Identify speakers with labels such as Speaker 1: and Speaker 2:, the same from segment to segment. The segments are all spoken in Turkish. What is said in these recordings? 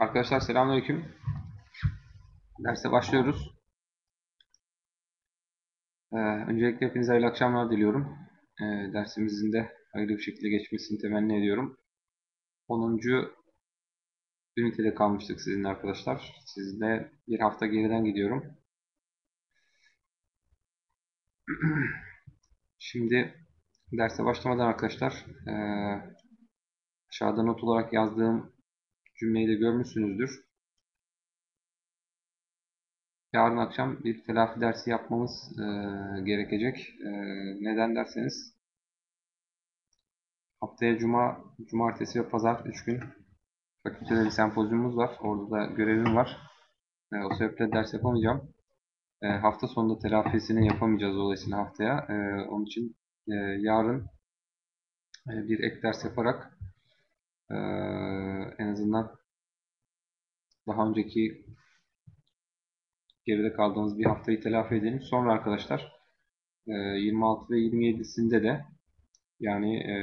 Speaker 1: Arkadaşlar selamünaleyküm. Derse başlıyoruz. Ee, öncelikle hepinize hayırlı akşamlar diliyorum. Ee, dersimizin de hayırlı bir şekilde geçmesini temenni ediyorum. 10. ünitede kalmıştık sizinle arkadaşlar. Sizinle bir hafta geriden gidiyorum. Şimdi derse başlamadan arkadaşlar e, aşağıda not olarak yazdığım cümleyi de görmüşsünüzdür. Yarın akşam bir telafi dersi yapmamız e, gerekecek. E, neden derseniz haftaya cuma, cumartesi ve pazar 3 gün fakültede bir sempozyumumuz var. Orada da görevim var. E, o sebeple ders yapamayacağım. E, hafta sonunda telafisini yapamayacağız dolayısıyla haftaya. E, onun için e, yarın e, bir ek ders yaparak e, en azından daha önceki geride kaldığımız bir haftayı telafi edelim. Sonra arkadaşlar 26 ve 27'sinde de yani e,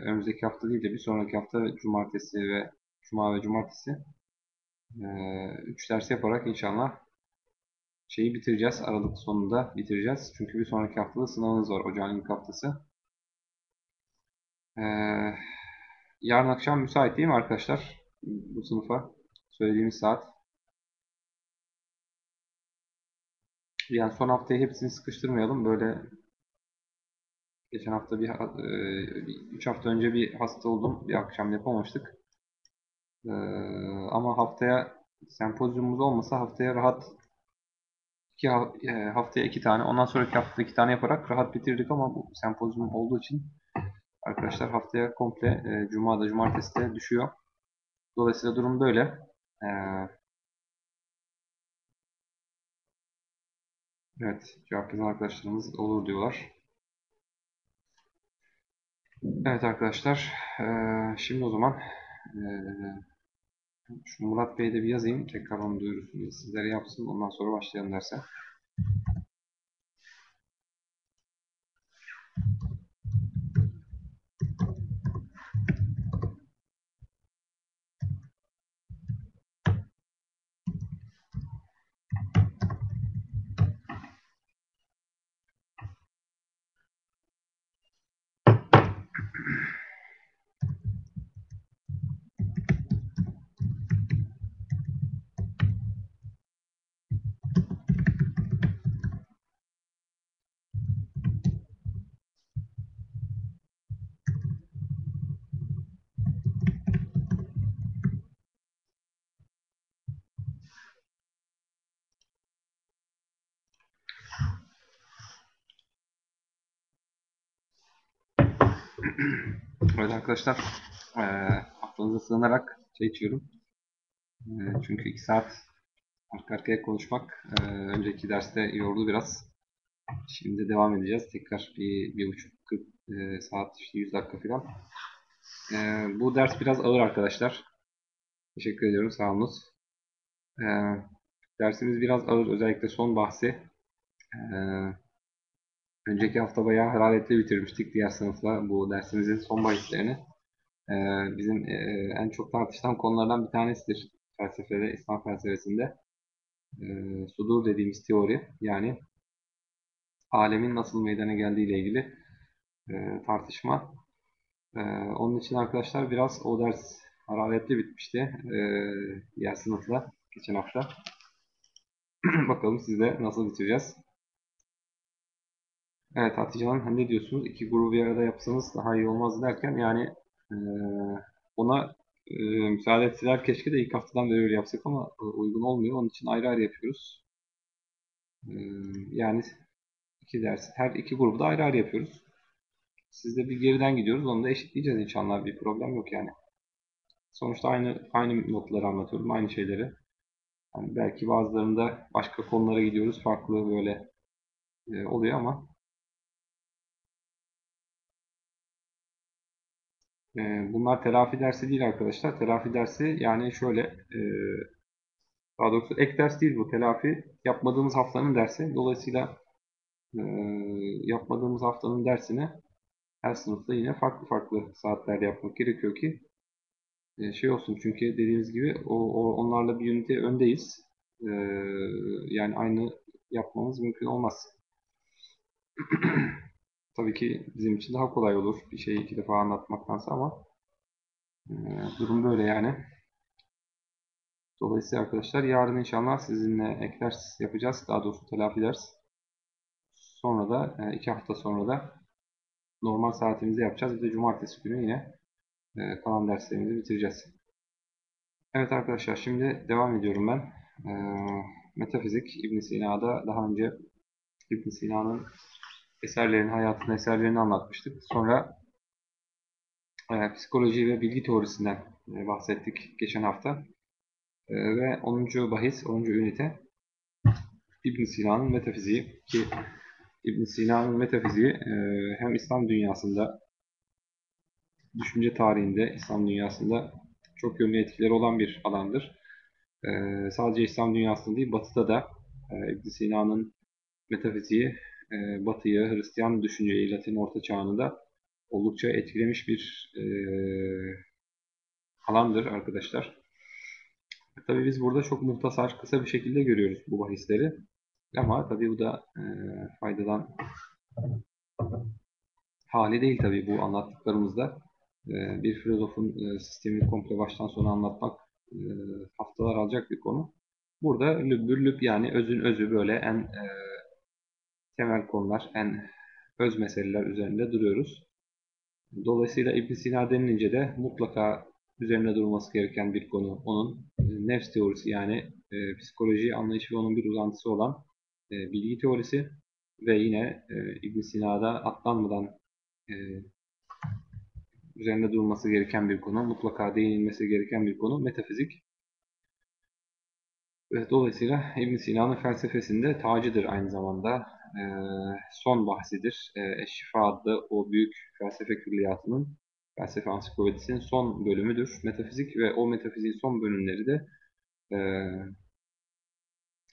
Speaker 1: önümüzdeki hafta değil de bir sonraki hafta cumartesi ve cuma ve cumartesi 3 ders yaparak inşallah şeyi bitireceğiz. Aralık sonunda bitireceğiz. Çünkü bir sonraki haftada sınavımız var. Ocağın ilk haftası. Yarın akşam müsait değil mi arkadaşlar? Bu sınıfa söylediğimiz saat. Yani son haftayı hepsini sıkıştırmayalım. Böyle geçen hafta bir 3 e, hafta önce bir hasta oldum. Bir akşam yapamamıştık. Ee, ama haftaya sempozyumumuz olmasa haftaya rahat iki e, haftaya iki tane ondan sonraki hafta iki tane yaparak rahat bitirdik ama bu sempozyum olduğu için arkadaşlar haftaya komple e, cuma da cumartesi de düşüyor. Dolayısıyla durum böyle. Ee, Evet, cevap yazan arkadaşlarımız olur diyorlar. Evet arkadaşlar, şimdi o zaman şu Murat Bey'de bir yazayım. Tekrar onu duyurusunu sizlere yapsın. Ondan sonra başlayalım derse. evet arkadaşlar e, aklınıza sığınarak şey içiyorum. E, çünkü 2 saat arka arkaya konuşmak e, önceki derste yordu biraz. Şimdi devam edeceğiz. Tekrar bir, bir buçuk 40 e, saat işte 100 dakika falan. E, bu ders biraz ağır arkadaşlar. Teşekkür ediyorum. Sağ olun. E, dersimiz biraz ağır. Özellikle son bahsi. E, Önceki hafta bayağı hararetli bitirmiştik diğer sınıfla bu dersimizin son bahislerini. Ee, bizim e, en çok tartışılan konulardan bir tanesidir felsefede, İslam felsefesinde. e, sudur dediğimiz teori yani alemin nasıl meydana geldiği ile ilgili e, tartışma. E, onun için arkadaşlar biraz o ders hararetli bitmişti e, diğer sınıfla geçen hafta. Bakalım sizde nasıl bitireceğiz. Evet Hatice Hanım ne diyorsunuz? İki grubu bir arada yapsanız daha iyi olmaz derken yani ona müsaade etseler keşke de ilk haftadan beri öyle yapsak ama e, uygun olmuyor. Onun için ayrı ayrı yapıyoruz. Yani iki ders. Her iki grubu da ayrı ayrı yapıyoruz. Sizde bir geriden gidiyoruz. Onu da eşitleyeceğiz inşallah. Bir problem yok yani. Sonuçta aynı aynı notları anlatıyorum. Aynı şeyleri. Yani belki bazılarında başka konulara gidiyoruz. Farklı böyle oluyor ama e, bunlar telafi dersi değil arkadaşlar. Telafi dersi yani şöyle e, daha doğrusu ek ders değil bu. Telafi yapmadığımız haftanın dersi. Dolayısıyla e, yapmadığımız haftanın dersini her sınıfta yine farklı farklı saatlerde yapmak gerekiyor ki e, şey olsun. Çünkü dediğimiz gibi o, onlarla bir ünite öndeyiz. Yani aynı yapmamız mümkün olmaz. Tabii ki bizim için daha kolay olur bir şeyi iki defa anlatmaktansa ama e, durum böyle yani. Dolayısıyla arkadaşlar yarın inşallah sizinle ek yapacağız. Daha doğrusu telafi ders. Sonra da e, iki hafta sonra da normal saatimizi yapacağız. Bir de cumartesi günü yine e, kalan derslerimizi bitireceğiz. Evet arkadaşlar şimdi devam ediyorum ben. E, metafizik İbn Sina'da daha önce İbn Sina'nın eserlerini, hayatın eserlerini anlatmıştık. Sonra e, psikoloji ve bilgi teorisinden e, bahsettik geçen hafta. E, ve 10. bahis, 10. ünite İbn Sina'nın metafiziği ki İbn Sina'nın metafiziği e, hem İslam dünyasında düşünce tarihinde, İslam dünyasında çok yönlü etkileri olan bir alandır. E, sadece İslam dünyasında değil, Batı'da da e, İbn Sina'nın metafiziği e, Batı'yı, Hristiyan düşünceyi Latin Orta Çağı'nı da oldukça etkilemiş bir e, alandır arkadaşlar. Tabii biz burada çok muhtasar, kısa bir şekilde görüyoruz bu bahisleri. Ama tabii bu da e, faydadan hali değil tabii bu anlattıklarımızda. E, bir filozofun e, sistemini komple baştan sona anlatmak e, haftalar alacak bir konu. Burada lübbür lüb yani özün özü böyle en e, temel konular, en öz meseleler üzerinde duruyoruz. Dolayısıyla ibn Sina denilince de mutlaka üzerine durulması gereken bir konu. Onun e, nefs teorisi yani e, psikoloji anlayışı ve onun bir uzantısı olan e, bilgi teorisi ve yine e, ibn Sina'da atlanmadan e, üzerinde durulması gereken bir konu, mutlaka değinilmesi gereken bir konu metafizik. Ve dolayısıyla ibn Sina'nın felsefesinde tacıdır aynı zamanda e, son bahsidir. E, Eşşifa adlı o büyük felsefe külliyatının, felsefe ansiklopedisinin son bölümüdür. Metafizik ve o metafiziğin son bölümleri de e,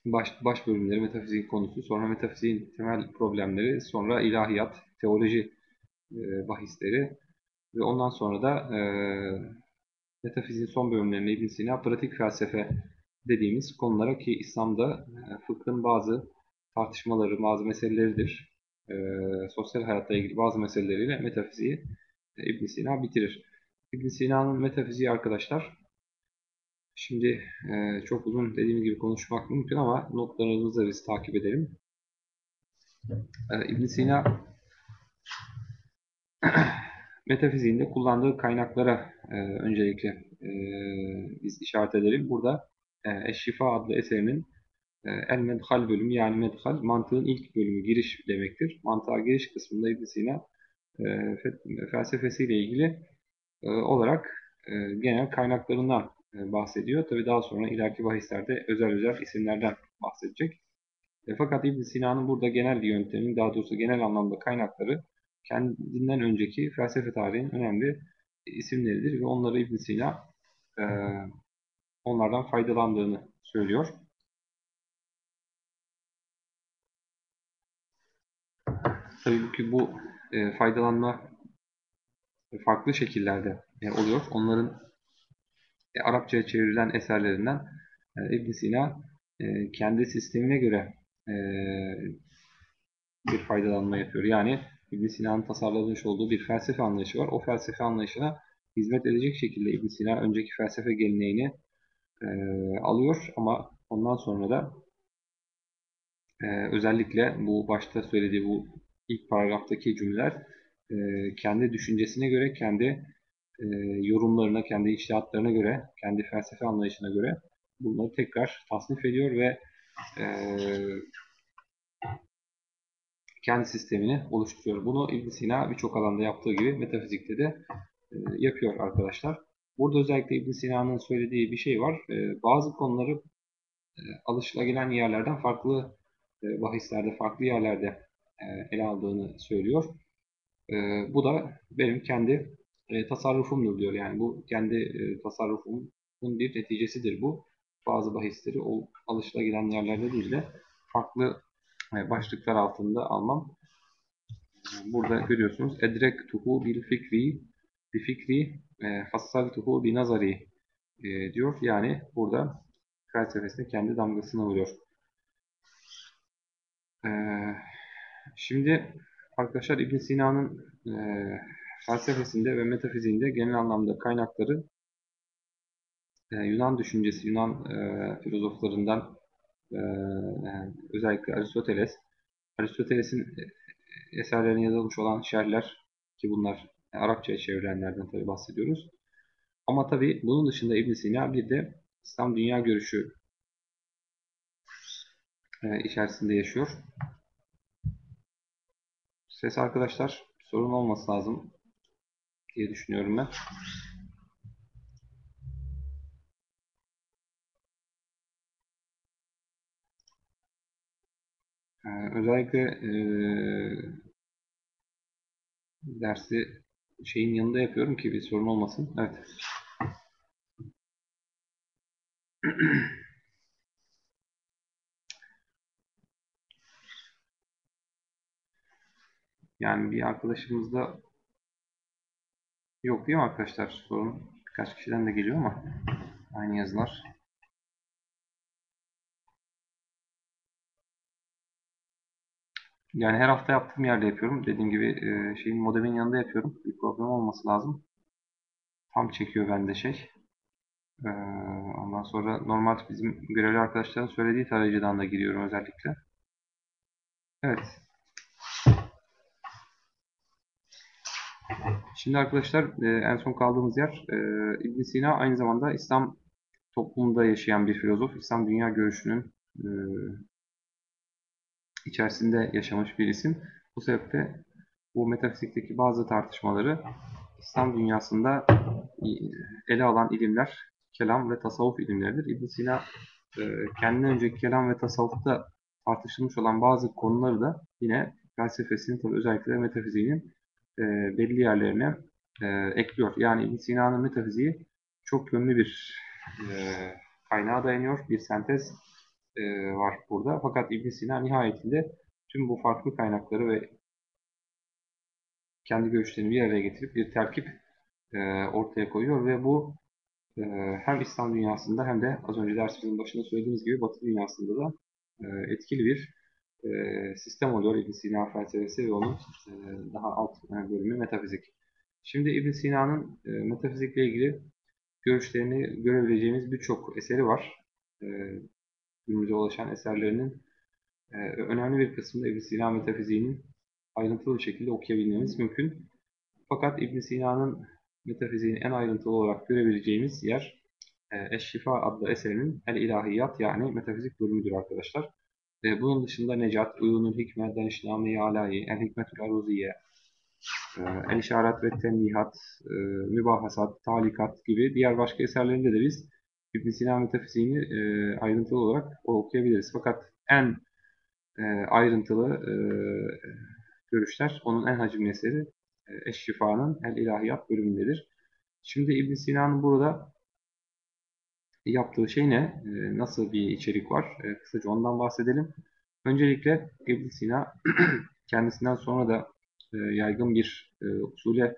Speaker 1: baş, baş bölümleri metafizik konusu, sonra metafiziğin temel problemleri, sonra ilahiyat, teoloji e, bahisleri ve ondan sonra da e, metafiziğin son bölümlerinde İbn Sina pratik felsefe dediğimiz konulara ki İslam'da e, fıkhın bazı tartışmaları, bazı meseleleridir. E, sosyal hayatla ilgili bazı meseleleriyle metafiziği e, ibn Sina bitirir. ibn Sina'nın metafiziği arkadaşlar, şimdi e, çok uzun dediğim gibi konuşmak mümkün ama notlarımızı biz takip edelim. E, ibn Sina metafiziğinde kullandığı kaynaklara e, öncelikle e, biz işaret edelim. Burada e, Eşşifa adlı eserinin El Medhal bölümü yani Medhal mantığın ilk bölümü giriş demektir. Mantığa giriş kısmında İbn Sina e, felsefesiyle ilgili e, olarak genel kaynaklarından bahsediyor. Tabi daha sonra ileriki bahislerde özel özel isimlerden bahsedecek. fakat İbn Sina'nın burada genel yöntemi, daha doğrusu genel anlamda kaynakları kendinden önceki felsefe tarihinin önemli isimleridir ve onları İbn Sina onlardan faydalandığını söylüyor. Tabii ki bu e, faydalanma farklı şekillerde e, oluyor. Onların e, Arapçaya çevrilen eserlerinden e, ibn Sina e, kendi sistemine göre e, bir faydalanma yapıyor. Yani İbn Sina'nın tasarlamış olduğu bir felsefe anlayışı var. O felsefe anlayışına hizmet edecek şekilde İbn Sina önceki felsefe geleneğini e, alıyor ama ondan sonra da e, özellikle bu başta söylediği bu ilk paragraftaki cümleler e, kendi düşüncesine göre, kendi e, yorumlarına, kendi içtihatlarına göre, kendi felsefe anlayışına göre bunları tekrar tasnif ediyor ve e, kendi sistemini oluşturuyor. Bunu ibn Sina birçok alanda yaptığı gibi metafizikte de e, yapıyor arkadaşlar. Burada özellikle ibn Sina'nın söylediği bir şey var. E, bazı konuları e, alışılagilen yerlerden farklı e, bahislerde, farklı yerlerde ele aldığını söylüyor. E, bu da benim kendi e, tasarrufumdur diyor. Yani bu kendi e, tasarrufumun bir neticesidir bu. Bazı bahisleri o alışılagilen yerlerde değil de farklı e, başlıklar altında almam. Burada görüyorsunuz. Edrektuhu bil fikri bi fikri e, fassaltuhu bi nazari e, diyor. Yani burada felsefesine kendi damgasını vuruyor. E, şimdi arkadaşlar İbn Sina'nın e, felsefesinde ve metafiziğinde genel anlamda kaynakları e, Yunan düşüncesi, Yunan e, filozoflarından e, özellikle Aristoteles, Aristoteles'in eserlerine yazılmış olan şerhler ki bunlar Arapçaya çevrilenlerden tabi bahsediyoruz. Ama tabi bunun dışında İbn Sina bir de İslam dünya görüşü e, içerisinde yaşıyor. Ses arkadaşlar sorun olması lazım diye düşünüyorum ben. Ee, özellikle e, dersi şeyin yanında yapıyorum ki bir sorun olmasın. Evet. Yani bir arkadaşımızda yok değil mi arkadaşlar? Sorun birkaç kişiden de geliyor ama aynı yazılar. Yani her hafta yaptığım yerde yapıyorum. Dediğim gibi e, şeyin modemin yanında yapıyorum. Bir problem olması lazım. Tam çekiyor bende şey. E, ondan sonra normal bizim görevli arkadaşların söylediği tarayıcıdan da giriyorum özellikle. Evet. Şimdi arkadaşlar e, en son kaldığımız yer e, ibn Sina aynı zamanda İslam toplumunda yaşayan bir filozof. İslam dünya görüşünün e, içerisinde yaşamış bir isim. Bu sebeple bu metafizikteki bazı tartışmaları İslam dünyasında ele alan ilimler kelam ve tasavvuf ilimleridir. İbn Sina e, kendinden önceki kelam ve tasavvufta tartışılmış olan bazı konuları da yine felsefesinin tabi özellikle metafiziğinin e, belli yerlerine e, ekliyor. Yani İbn Sina'nın metafiziği çok yönlü bir kaynağa dayanıyor. Bir sentez e, var burada. Fakat ibn Sina nihayetinde tüm bu farklı kaynakları ve kendi görüşlerini bir araya getirip bir terkip e, ortaya koyuyor ve bu e, hem İslam dünyasında hem de az önce dersimizin başında söylediğimiz gibi Batı dünyasında da e, etkili bir e, sistem oluyor ibn Sina felsefesi ve onun e, daha alt bölümü metafizik. Şimdi ibn Sina'nın e, metafizikle ilgili görüşlerini görebileceğimiz birçok eseri var. E, günümüze ulaşan eserlerinin e, önemli bir kısmında İbn Sina metafiziğinin ayrıntılı bir şekilde okuyabilmemiz mümkün. Fakat İbn Sina'nın metafiziğini en ayrıntılı olarak görebileceğimiz yer e, Eşşifa adlı eserinin El İlahiyat yani metafizik bölümüdür arkadaşlar. E, bunun dışında Necat, Uyunul Hikme, Danışname-i Alayi, El Hikmetül Aruziye, e, El İşaret ve Tembihat, e, Mübahasat, Talikat gibi diğer başka eserlerinde de biz ibn Sina metafiziğini e, ayrıntılı olarak okuyabiliriz. Fakat en ayrıntılı görüşler onun en hacimli eseri Eşşifa'nın El İlahiyat bölümündedir. Şimdi ibn Sina'nın burada yaptığı şey ne? E, nasıl bir içerik var? E, kısaca ondan bahsedelim. Öncelikle ibn Sina kendisinden sonra da e, yaygın bir e, usule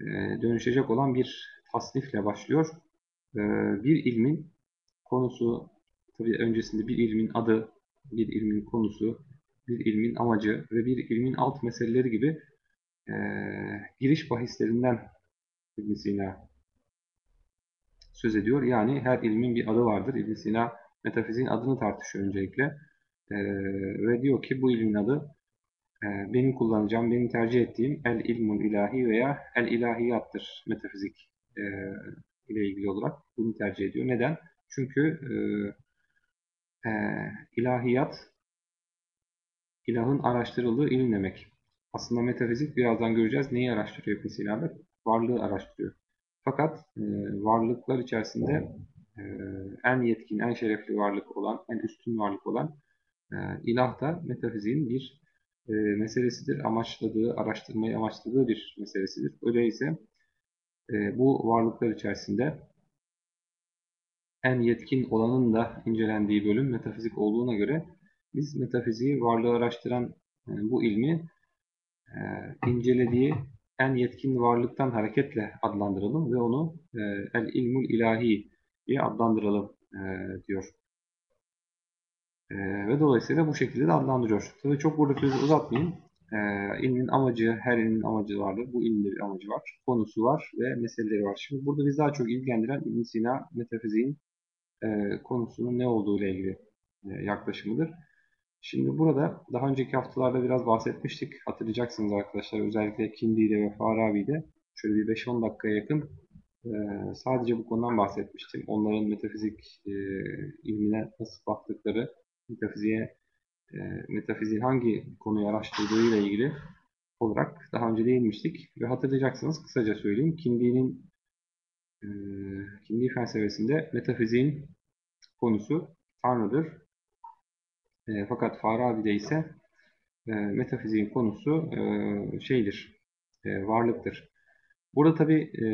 Speaker 1: e, dönüşecek olan bir tasnifle başlıyor. Ee, bir ilmin konusu, tabii öncesinde bir ilmin adı, bir ilmin konusu, bir ilmin amacı ve bir ilmin alt meseleleri gibi e, giriş bahislerinden ibn Sina söz ediyor. Yani her ilmin bir adı vardır. ibn Sina metafiziğin adını tartışıyor öncelikle. E, ve diyor ki bu ilmin adı e, benim kullanacağım, benim tercih ettiğim el ilmul ilahi veya el ilahiyattır metafizik e, ile ilgili olarak bunu tercih ediyor. Neden? Çünkü e, e, ilahiyat ilahın araştırıldığı ilim demek. Aslında metafizik birazdan göreceğiz. Neyi araştırıyor ibn? Varlığı araştırıyor. Fakat e, varlıklar içerisinde e, en yetkin, en şerefli varlık olan, en üstün varlık olan e, ilah da metafiziğin bir e, meselesidir. Amaçladığı, araştırmayı amaçladığı bir meselesidir. Öyleyse e, bu varlıklar içerisinde en yetkin olanın da incelendiği bölüm metafizik olduğuna göre biz metafiziği varlığı araştıran e, bu ilmi e, incelediği en yetkin varlıktan hareketle adlandıralım ve onu e, el ilmul ilahi diye adlandıralım e, diyor. E, ve dolayısıyla bu şekilde de adlandırıyor. Tabii çok burada sözü uzatmayayım. E, ilmin amacı, her ilmin amacı vardır. Bu ilmin bir amacı var. Konusu var ve meseleleri var. Şimdi burada biz daha çok ilgilendiren ibn Sina metafiziğin e, konusunun ne olduğu ile ilgili e, yaklaşımıdır. Şimdi burada daha önceki haftalarda biraz bahsetmiştik. Hatırlayacaksınız arkadaşlar özellikle Kindi'de ve Farabi'de şöyle bir 5-10 dakikaya yakın e, sadece bu konudan bahsetmiştim. Onların metafizik e, ilmine nasıl baktıkları, metafiziğe, e, metafiziğin hangi konuyu araştırdığı ile ilgili olarak daha önce değinmiştik. Ve hatırlayacaksınız kısaca söyleyeyim. Kindi'nin e, Kindi felsefesinde metafiziğin konusu Tanrı'dır. E, fakat Farabi'de ise e, metafiziğin konusu e, şeydir, e, varlıktır. Burada tabi e,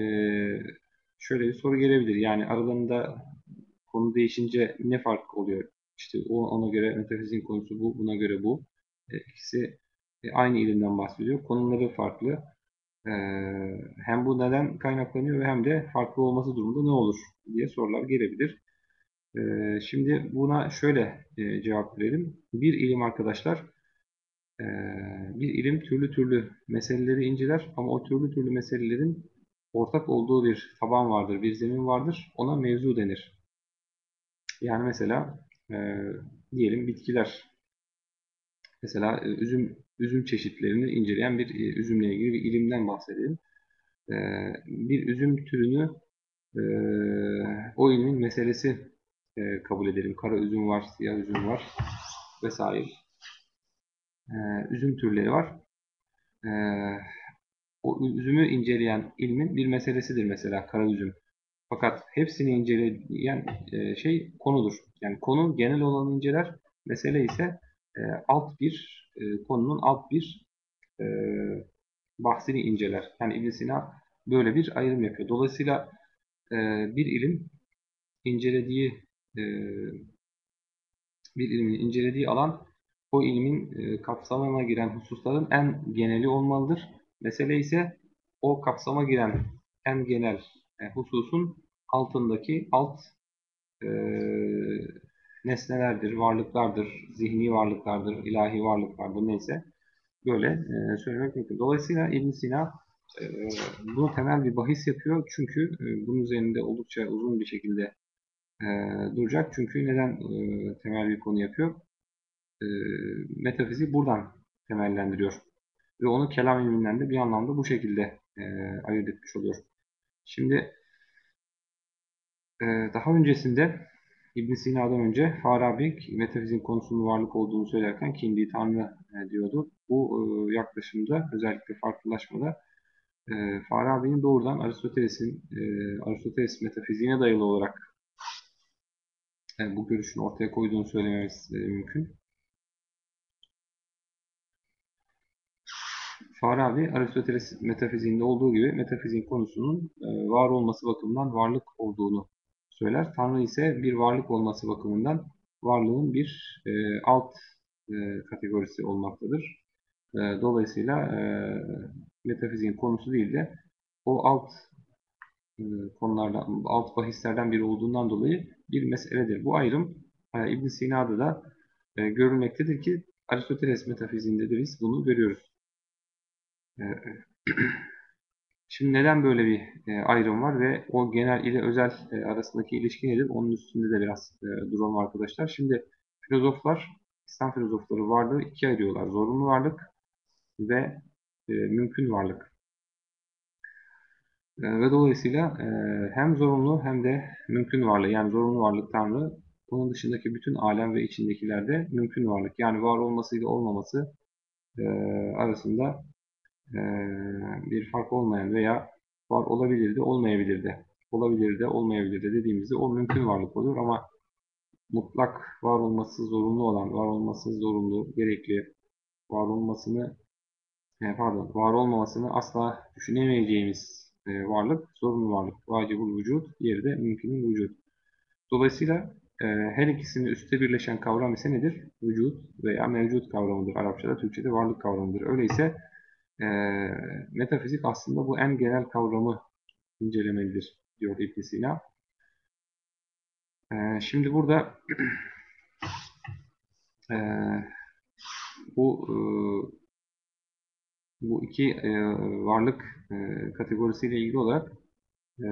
Speaker 1: şöyle bir soru gelebilir. Yani aralarında konu değişince ne fark oluyor? İşte o, ona göre metafiziğin konusu bu, buna göre bu. E, ikisi e, aynı ilimden bahsediyor. Konuları farklı. E, hem bu neden kaynaklanıyor ve hem de farklı olması durumunda ne olur diye sorular gelebilir. Ee, şimdi buna şöyle e, cevap verelim. Bir ilim arkadaşlar, e, bir ilim türlü türlü meseleleri inceler ama o türlü türlü meselelerin ortak olduğu bir taban vardır, bir zemin vardır. Ona mevzu denir. Yani mesela e, diyelim bitkiler. Mesela üzüm üzüm çeşitlerini inceleyen bir üzümle ilgili bir ilimden bahsedelim. Bir üzüm türünü o ilmin meselesi e, kabul edelim. Kara üzüm var, siyah üzüm var vesaire. E, üzüm türleri var. E, o üzümü inceleyen ilmin bir meselesidir mesela kara üzüm. Fakat hepsini inceleyen e, şey konudur. Yani konu genel olanı inceler. Mesele ise e, alt bir e, konunun alt bir e, bahsini inceler. Yani ibn Sina böyle bir ayrım yapıyor. Dolayısıyla e, bir ilim incelediği e, bir ilmin incelediği alan o ilmin e, kapsamına giren hususların en geneli olmalıdır. Mesele ise o kapsama giren en genel e, hususun altındaki alt nesnelerdir, varlıklardır, zihni varlıklardır, ilahi varlıklardır neyse böyle söylemek mümkün. Dolayısıyla ibn Sina bunu temel bir bahis yapıyor çünkü bunun üzerinde oldukça uzun bir şekilde e, duracak. Çünkü neden e, temel bir konu yapıyor? E, metafiziği buradan temellendiriyor. Ve onu kelam ilminden de bir anlamda bu şekilde e, ayırt etmiş oluyor. Şimdi e, daha öncesinde İbn Sina'dan önce Farabi metafiziğin konusunun varlık olduğunu söylerken kendi Tanrı e, diyordu. Bu e, yaklaşımda özellikle farklılaşmada e, Farabi'nin doğrudan Aristoteles'in e, Aristoteles metafiziğine dayalı olarak yani bu görüşün ortaya koyduğunu söylememiz e, mümkün. Farabi, Aristoteles metafiziğinde olduğu gibi metafiziğin konusunun e, var olması bakımından varlık olduğunu söyler. Tanrı ise bir varlık olması bakımından varlığın bir e, alt kategorisi olmaktadır. Dolayısıyla metafiziğin konusu değil de o alt konulardan, alt bahislerden biri olduğundan dolayı bir meseledir. Bu ayrım e, ibn Sina'da da e, görülmektedir ki Aristoteles metafiziğinde de biz bunu görüyoruz. E, Şimdi neden böyle bir e, ayrım var ve o genel ile özel e, arasındaki ilişki nedir? Onun üstünde de biraz e, duralım arkadaşlar. Şimdi filozoflar, İslam filozofları varlığı ikiye ayırıyorlar. Zorunlu varlık ve e, mümkün varlık. E, ve dolayısıyla e, hem zorunlu hem de mümkün varlık. Yani zorunlu varlık Tanrı. Bunun dışındaki bütün alem ve içindekilerde mümkün varlık. Yani var olmasıyla olmaması e, arasında e, bir fark olmayan veya var olabilirdi, olmayabilirdi. Olabilirdi, olmayabilirdi dediğimizde o mümkün varlık oluyor ama mutlak var olması zorunlu olan, var olması zorunlu, gerekli, var olmasını pardon, var olmamasını asla düşünemeyeceğimiz e, varlık zorunlu varlık. Vacibul vücut, diğeri de mümkünün vücut. Dolayısıyla e, her ikisinin üstte birleşen kavram ise nedir? Vücut veya mevcut kavramıdır. Arapçada, Türkçe'de varlık kavramıdır. Öyleyse e, metafizik aslında bu en genel kavramı incelemelidir diyor ibn Sina. E, şimdi burada e, bu e, bu iki e, varlık e, kategorisiyle ilgili olarak e,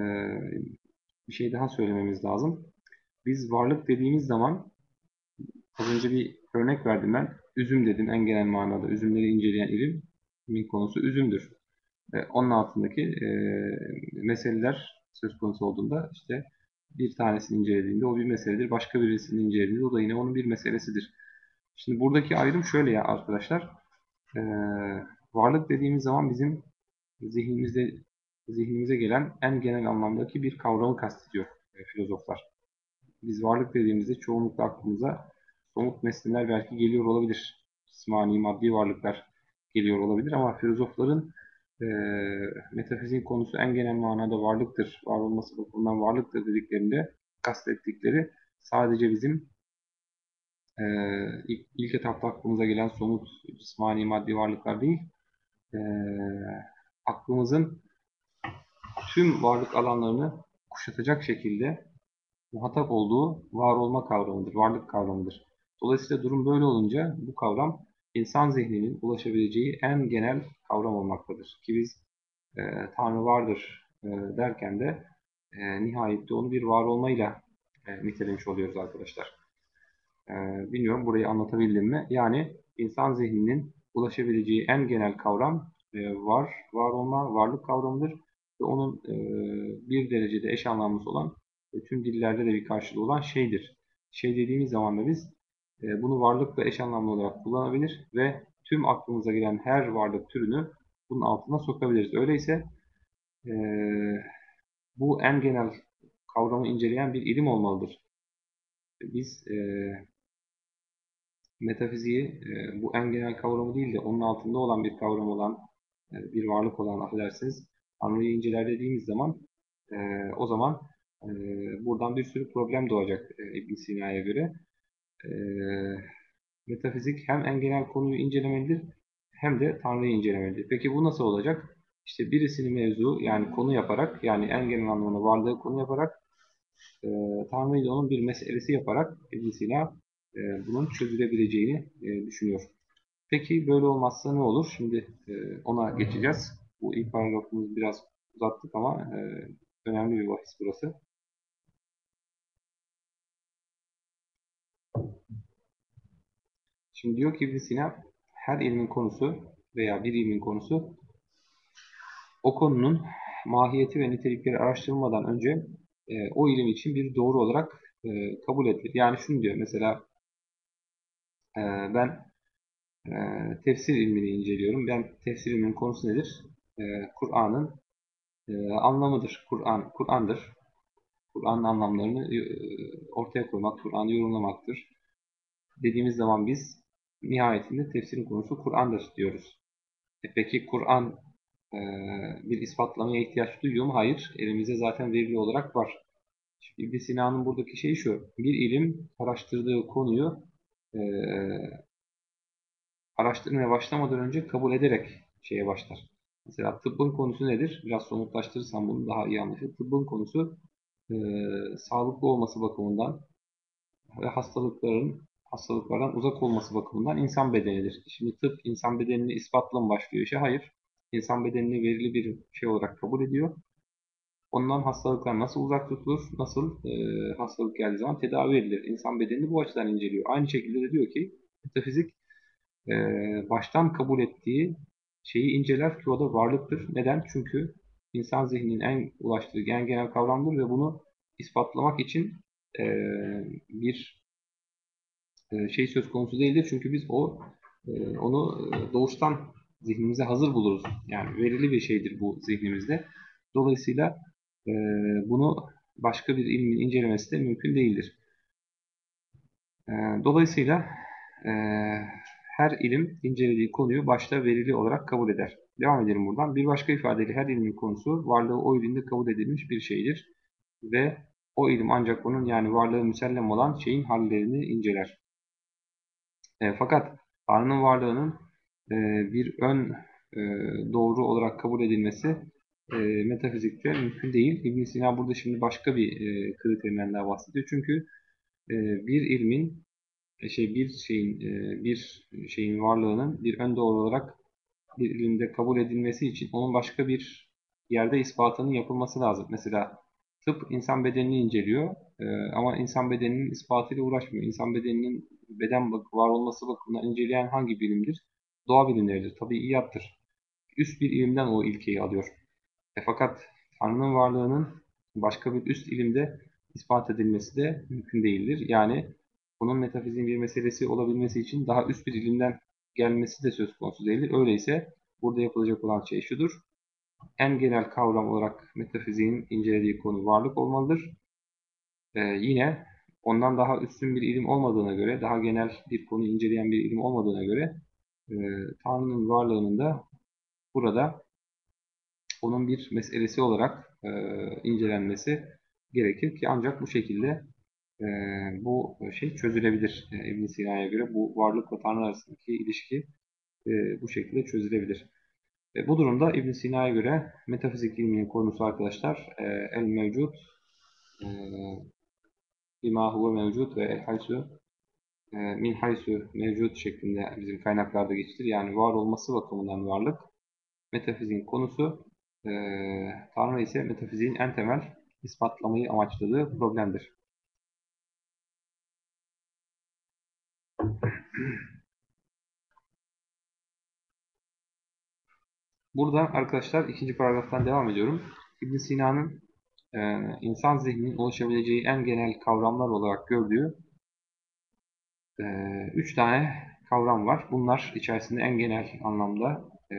Speaker 1: bir şey daha söylememiz lazım. Biz varlık dediğimiz zaman az önce bir örnek verdim ben. Üzüm dedim en genel manada. Üzümleri inceleyen ilim min konusu üzümdür. E, onun altındaki e, meseleler söz konusu olduğunda işte bir tanesini incelediğinde o bir meseledir. Başka birisini incelediğinde o da yine onun bir meselesidir. Şimdi buradaki ayrım şöyle ya arkadaşlar. E, varlık dediğimiz zaman bizim zihnimizde zihnimize gelen en genel anlamdaki bir kavramı kastediyor e, filozoflar. Biz varlık dediğimizde çoğunlukla aklımıza somut nesneler belki geliyor olabilir. Cismani, maddi varlıklar geliyor olabilir ama filozofların e, metafizik konusu en genel manada varlıktır, var olması bakımından varlıktır dediklerinde kastettikleri sadece bizim e, ilk, ilk etapta aklımıza gelen somut cismani maddi varlıklar değil, e, aklımızın tüm varlık alanlarını kuşatacak şekilde muhatap olduğu var olma kavramıdır, varlık kavramıdır. Dolayısıyla durum böyle olunca bu kavram insan zihninin ulaşabileceği en genel kavram olmaktadır. Ki biz e, Tanrı vardır e, derken de e, nihayette onu bir var olmayla e, nitelemiş oluyoruz arkadaşlar. E, bilmiyorum burayı anlatabildim mi? Yani insan zihninin ulaşabileceği en genel kavram e, var, var olma, varlık kavramıdır. Ve onun e, bir derecede eş anlamlısı olan ve tüm dillerde de bir karşılığı olan şeydir. Şey dediğimiz zaman da biz e, bunu varlıkla eş anlamlı olarak kullanabilir ve tüm aklımıza gelen her varlık türünü bunun altına sokabiliriz. Öyleyse e, bu en genel kavramı inceleyen bir ilim olmalıdır. Biz e, metafiziği e, bu en genel kavramı değil de onun altında olan bir kavram olan e, bir varlık olan affedersiniz Tanrı'yı inceler dediğimiz zaman e, o zaman buradan bir sürü problem doğacak e, ibn Sina'ya göre metafizik hem en genel konuyu incelemelidir hem de Tanrı'yı incelemelidir. Peki bu nasıl olacak? İşte birisini mevzu yani konu yaparak yani en genel anlamda varlığı konu yaparak e, Tanrı'yı da onun bir meselesi yaparak dolayısıyla e, bunun çözülebileceğini e, düşünüyor. Peki böyle olmazsa ne olur? Şimdi e, ona geçeceğiz. Bu ilk paragrafımızı biraz uzattık ama e, önemli bir bahis burası. Şimdi diyor ki ibn Sina her ilmin konusu veya bir ilmin konusu o konunun mahiyeti ve nitelikleri araştırılmadan önce e, o ilim için bir doğru olarak e, kabul edilir. Yani şunu diyor mesela e, ben e, tefsir ilmini inceliyorum. Ben tefsir ilminin konusu nedir? E, Kur'an'ın e, anlamıdır. Kur'an Kur'an'dır. Kur'an'ın anlamlarını e, ortaya koymak, Kur'an'ı yorumlamaktır. Dediğimiz zaman biz nihayetinde tefsirin konusu Kur'an'dır diyoruz. E peki Kur'an bir ispatlamaya ihtiyaç duyuyor mu? Hayır. Elimizde zaten verili olarak var. Şimdi Sina'nın buradaki şeyi şu. Bir ilim araştırdığı konuyu e, araştırmaya başlamadan önce kabul ederek şeye başlar. Mesela tıbbın konusu nedir? Biraz somutlaştırırsam bunu daha iyi anlaşılır. Tıbbın konusu e, sağlıklı olması bakımından ve hastalıkların hastalıklardan uzak olması bakımından insan bedenidir. Şimdi tıp insan bedenini ispatla mı başlıyor işe? Hayır. İnsan bedenini verili bir şey olarak kabul ediyor. Ondan hastalıklar nasıl uzak tutulur, nasıl e, hastalık geldiği zaman tedavi edilir. İnsan bedenini bu açıdan inceliyor. Aynı şekilde de diyor ki metafizik e, baştan kabul ettiği şeyi inceler ki o da varlıktır. Neden? Çünkü insan zihninin en ulaştığı en genel kavramdır ve bunu ispatlamak için e, bir e, şey söz konusu değildir. Çünkü biz o e, onu doğuştan zihnimize hazır buluruz. Yani verili bir şeydir bu zihnimizde. Dolayısıyla e, bunu başka bir ilmin incelemesi de mümkün değildir. E, dolayısıyla e, her ilim incelediği konuyu başta verili olarak kabul eder. Devam edelim buradan. Bir başka ifadeyle her ilmin konusu varlığı o ilimde kabul edilmiş bir şeydir. Ve o ilim ancak onun yani varlığı müsellem olan şeyin hallerini inceler. E, fakat Tanrı'nın varlığının e, bir ön e, doğru olarak kabul edilmesi e, metafizikte mümkün değil. ibn Sina burada şimdi başka bir e, kriterinden bahsediyor. Çünkü e, bir ilmin e, şey bir şeyin e, bir şeyin varlığının bir ön doğru olarak bir ilimde kabul edilmesi için onun başka bir yerde ispatının yapılması lazım. Mesela tıp insan bedenini inceliyor e, ama insan bedeninin ispatıyla uğraşmıyor. İnsan bedeninin beden var olması bakımından inceleyen hangi bilimdir? Doğa bilimleridir. Tabii iyi yaptır. Üst bir ilimden o ilkeyi alıyor. E fakat Tanrı'nın varlığının başka bir üst ilimde ispat edilmesi de mümkün değildir. Yani bunun metafiziğin bir meselesi olabilmesi için daha üst bir ilimden gelmesi de söz konusu değildir. Öyleyse burada yapılacak olan şey şudur. En genel kavram olarak metafiziğin incelediği konu varlık olmalıdır. Ee, yine ondan daha üstün bir ilim olmadığına göre, daha genel bir konu inceleyen bir ilim olmadığına göre e, Tanrı'nın varlığının da burada onun bir meselesi olarak e, incelenmesi gerekir ki ancak bu şekilde e, bu şey çözülebilir. E, ibn Sina'ya göre bu varlık ve Tanrı arasındaki ilişki e, bu şekilde çözülebilir. E, bu durumda ibn Sina'ya göre metafizik ilminin konusu arkadaşlar e, el mevcut e, bima huve mevcut ve el haysu e, min haysu mevcut şeklinde bizim kaynaklarda geçtir. Yani var olması bakımından varlık metafiziğin konusu e, Tanrı ise metafiziğin en temel ispatlamayı amaçladığı problemdir. Burada arkadaşlar ikinci paragraftan devam ediyorum. ibn Sina'nın e, insan zihninin ulaşabileceği en genel kavramlar olarak gördüğü e, üç tane kavram var. Bunlar içerisinde en genel anlamda e,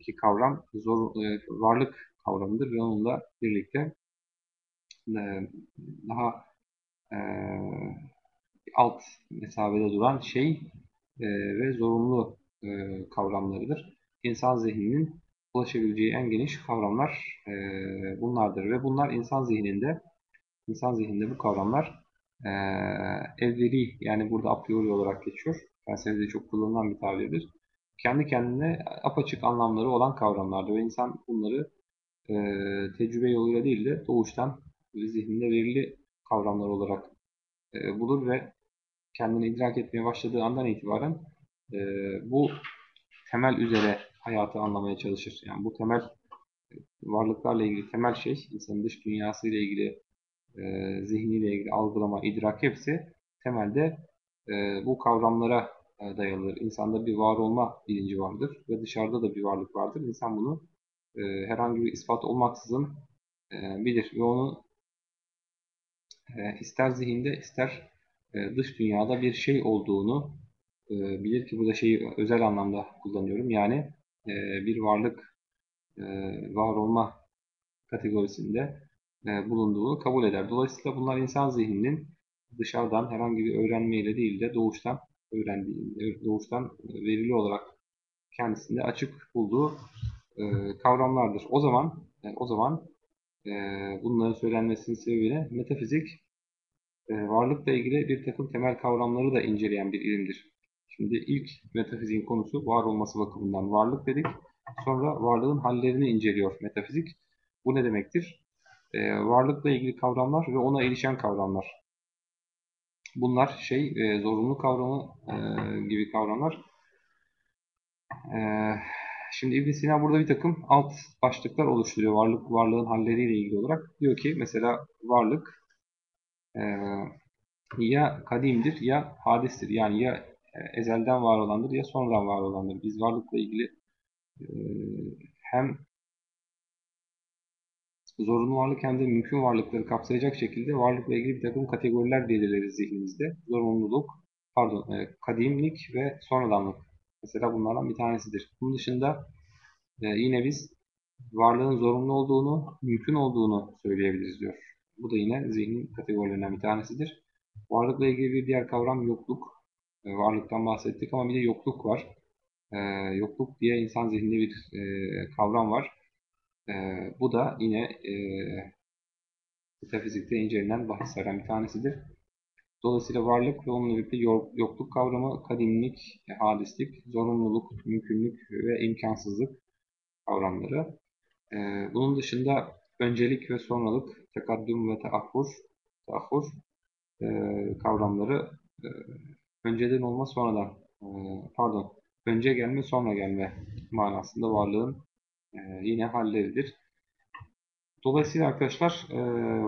Speaker 1: ki kavram zor, e, varlık kavramıdır ve onunla birlikte e, daha e, alt mesafede duran şey e, ve zorunlu e, kavramlarıdır. İnsan zihninin ulaşabileceği en geniş kavramlar e, bunlardır ve bunlar insan zihninde insan zihninde bu kavramlar e, evveli yani burada a priori olarak geçiyor. Felsefede çok kullanılan bir tabirdir. Kendi kendine apaçık anlamları olan kavramlardır ve insan bunları e, tecrübe yoluyla değil de doğuştan zihninde verili kavramlar olarak e, bulur ve kendini idrak etmeye başladığı andan itibaren e, bu temel üzere hayatı anlamaya çalışır. Yani bu temel varlıklarla ilgili temel şey, insanın dış dünyası ile ilgili, e, zihniyle ilgili algılama, idrak hepsi temelde e, bu kavramlara e, dayalıdır. İnsanda bir var olma bilinci vardır ve dışarıda da bir varlık vardır. İnsan bunu e, herhangi bir ispat olmaksızın e, bilir ve onu e, ister zihinde ister e, dış dünyada bir şey olduğunu e, bilir ki bu da şeyi özel anlamda kullanıyorum. Yani e, bir varlık e, var olma kategorisinde e, bulunduğunu kabul eder. Dolayısıyla bunlar insan zihninin dışarıdan herhangi bir öğrenmeyle değil de doğuştan öğrendiği, doğuştan verili olarak kendisinde açık bulduğu e, kavramlardır. O zaman e, o zaman e, bunların söylenmesinin sebebi Metafizik e, varlıkla ilgili bir takım temel kavramları da inceleyen bir ilimdir. Şimdi ilk metafiziğin konusu var olması bakımından varlık dedik. Sonra varlığın hallerini inceliyor metafizik. Bu ne demektir? E, varlıkla ilgili kavramlar ve ona ilişen kavramlar. Bunlar şey e, zorunlu kavramı e, gibi kavramlar. E, şimdi İbn Sina burada bir takım alt başlıklar oluşturuyor varlık varlığın halleriyle ilgili olarak. Diyor ki mesela varlık e, ya kadimdir ya hadistir. Yani ya e, ezelden var olandır ya sonradan var olandır. Biz varlıkla ilgili e, hem zorunlu varlık hem de mümkün varlıkları kapsayacak şekilde varlıkla ilgili bir takım kategoriler belirleriz zihnimizde. Zorunluluk, pardon, e, kadimlik ve sonradanlık. Mesela bunlardan bir tanesidir. Bunun dışında e, yine biz varlığın zorunlu olduğunu, mümkün olduğunu söyleyebiliriz diyor. Bu da yine zihnin kategorilerinden bir tanesidir. Varlıkla ilgili bir diğer kavram yokluk. E, varlıktan bahsettik ama bir de yokluk var. E, yokluk diye insan zihninde bir e, kavram var. E, bu da yine e, metafizikte incelenen bahislerden bir tanesidir. Dolayısıyla varlık ve onunla birlikte yokluk kavramı, kadimlik, hadislik, zorunluluk, mümkünlük ve imkansızlık kavramları. E, bunun dışında öncelik ve sonralık, tekaddüm ve teahhur, teahhur e, kavramları e, önceden olma sonradan, e, pardon, önce gelme sonra gelme manasında varlığın yine halleridir. Dolayısıyla arkadaşlar e,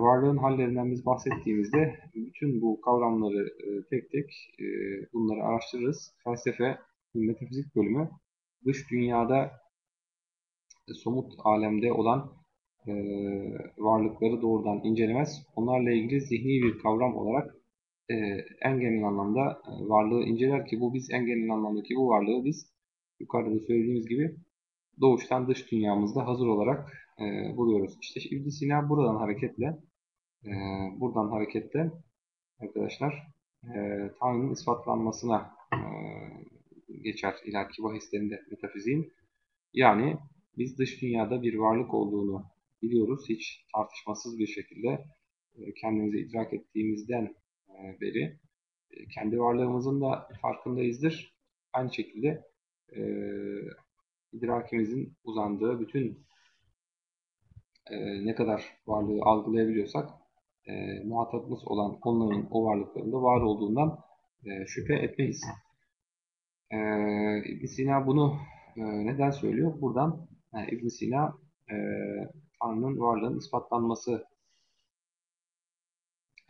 Speaker 1: varlığın hallerinden biz bahsettiğimizde bütün bu kavramları e, tek tek e, bunları araştırırız. Felsefe, metafizik bölümü dış dünyada e, somut alemde olan e, varlıkları doğrudan incelemez. Onlarla ilgili zihni bir kavram olarak e, en genel anlamda e, varlığı inceler ki bu biz en genel anlamdaki bu varlığı biz yukarıda da söylediğimiz gibi doğuştan dış dünyamızda hazır olarak e, buluyoruz. İşte ibn Sina buradan hareketle e, buradan hareketle arkadaşlar e, Tanrı'nın ispatlanmasına e, geçer ilaki bahislerinde metafiziğin. Yani biz dış dünyada bir varlık olduğunu biliyoruz. Hiç tartışmasız bir şekilde e, kendimizi idrak ettiğimizden e, beri e, kendi varlığımızın da farkındayızdır. Aynı şekilde idrakimizin uzandığı bütün e, ne kadar varlığı algılayabiliyorsak e, muhatabımız olan onların o varlıklarında var olduğundan e, şüphe etmeyiz. E, ibn Sina bunu e, neden söylüyor? Buradan yani ibn Sina e, Tanrı'nın varlığının ispatlanması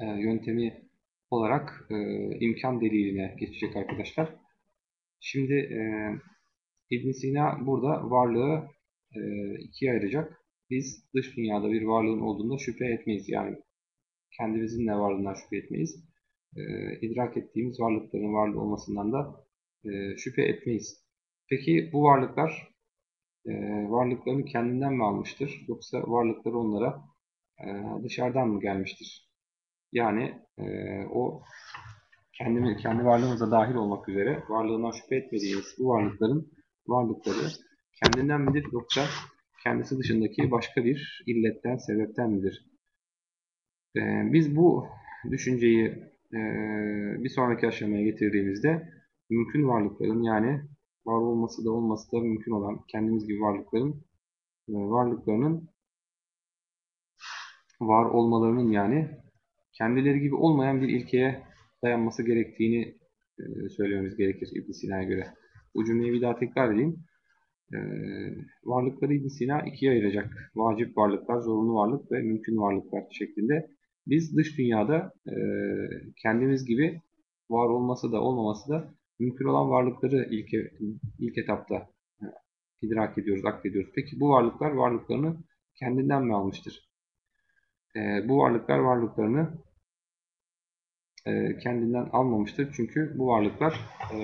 Speaker 1: e, yöntemi olarak e, imkan deliline geçecek arkadaşlar. Şimdi e, ibn Sina burada varlığı e, ikiye ayıracak biz dış dünyada bir varlığın olduğunda şüphe etmeyiz. Yani kendimizin ne varlığından şüphe etmeyiz. E, idrak ettiğimiz varlıkların varlığı olmasından da e, şüphe etmeyiz. Peki bu varlıklar e, varlıklarını kendinden mi almıştır? Yoksa varlıkları onlara e, dışarıdan mı gelmiştir? Yani e, o kendimi, kendi varlığımıza dahil olmak üzere varlığından şüphe etmediğimiz bu varlıkların varlıkları kendinden midir yoksa kendisi dışındaki başka bir illetten, sebepten midir? Ee, biz bu düşünceyi e, bir sonraki aşamaya getirdiğimizde mümkün varlıkların yani var olması da olması da mümkün olan kendimiz gibi varlıkların e, varlıklarının var olmalarının yani kendileri gibi olmayan bir ilkeye dayanması gerektiğini e, söylememiz gerekir İbn Sina'ya göre. Bu cümleyi bir daha tekrar edeyim e, varlıkları ibn Sina ikiye ayıracak. Vacip varlıklar, zorunlu varlık ve mümkün varlıklar şeklinde. Biz dış dünyada e, kendimiz gibi var olması da olmaması da mümkün olan varlıkları ilk, ilk etapta e, idrak ediyoruz, aklediyoruz. Peki bu varlıklar varlıklarını kendinden mi almıştır? E, bu varlıklar varlıklarını e, kendinden almamıştır. Çünkü bu varlıklar e,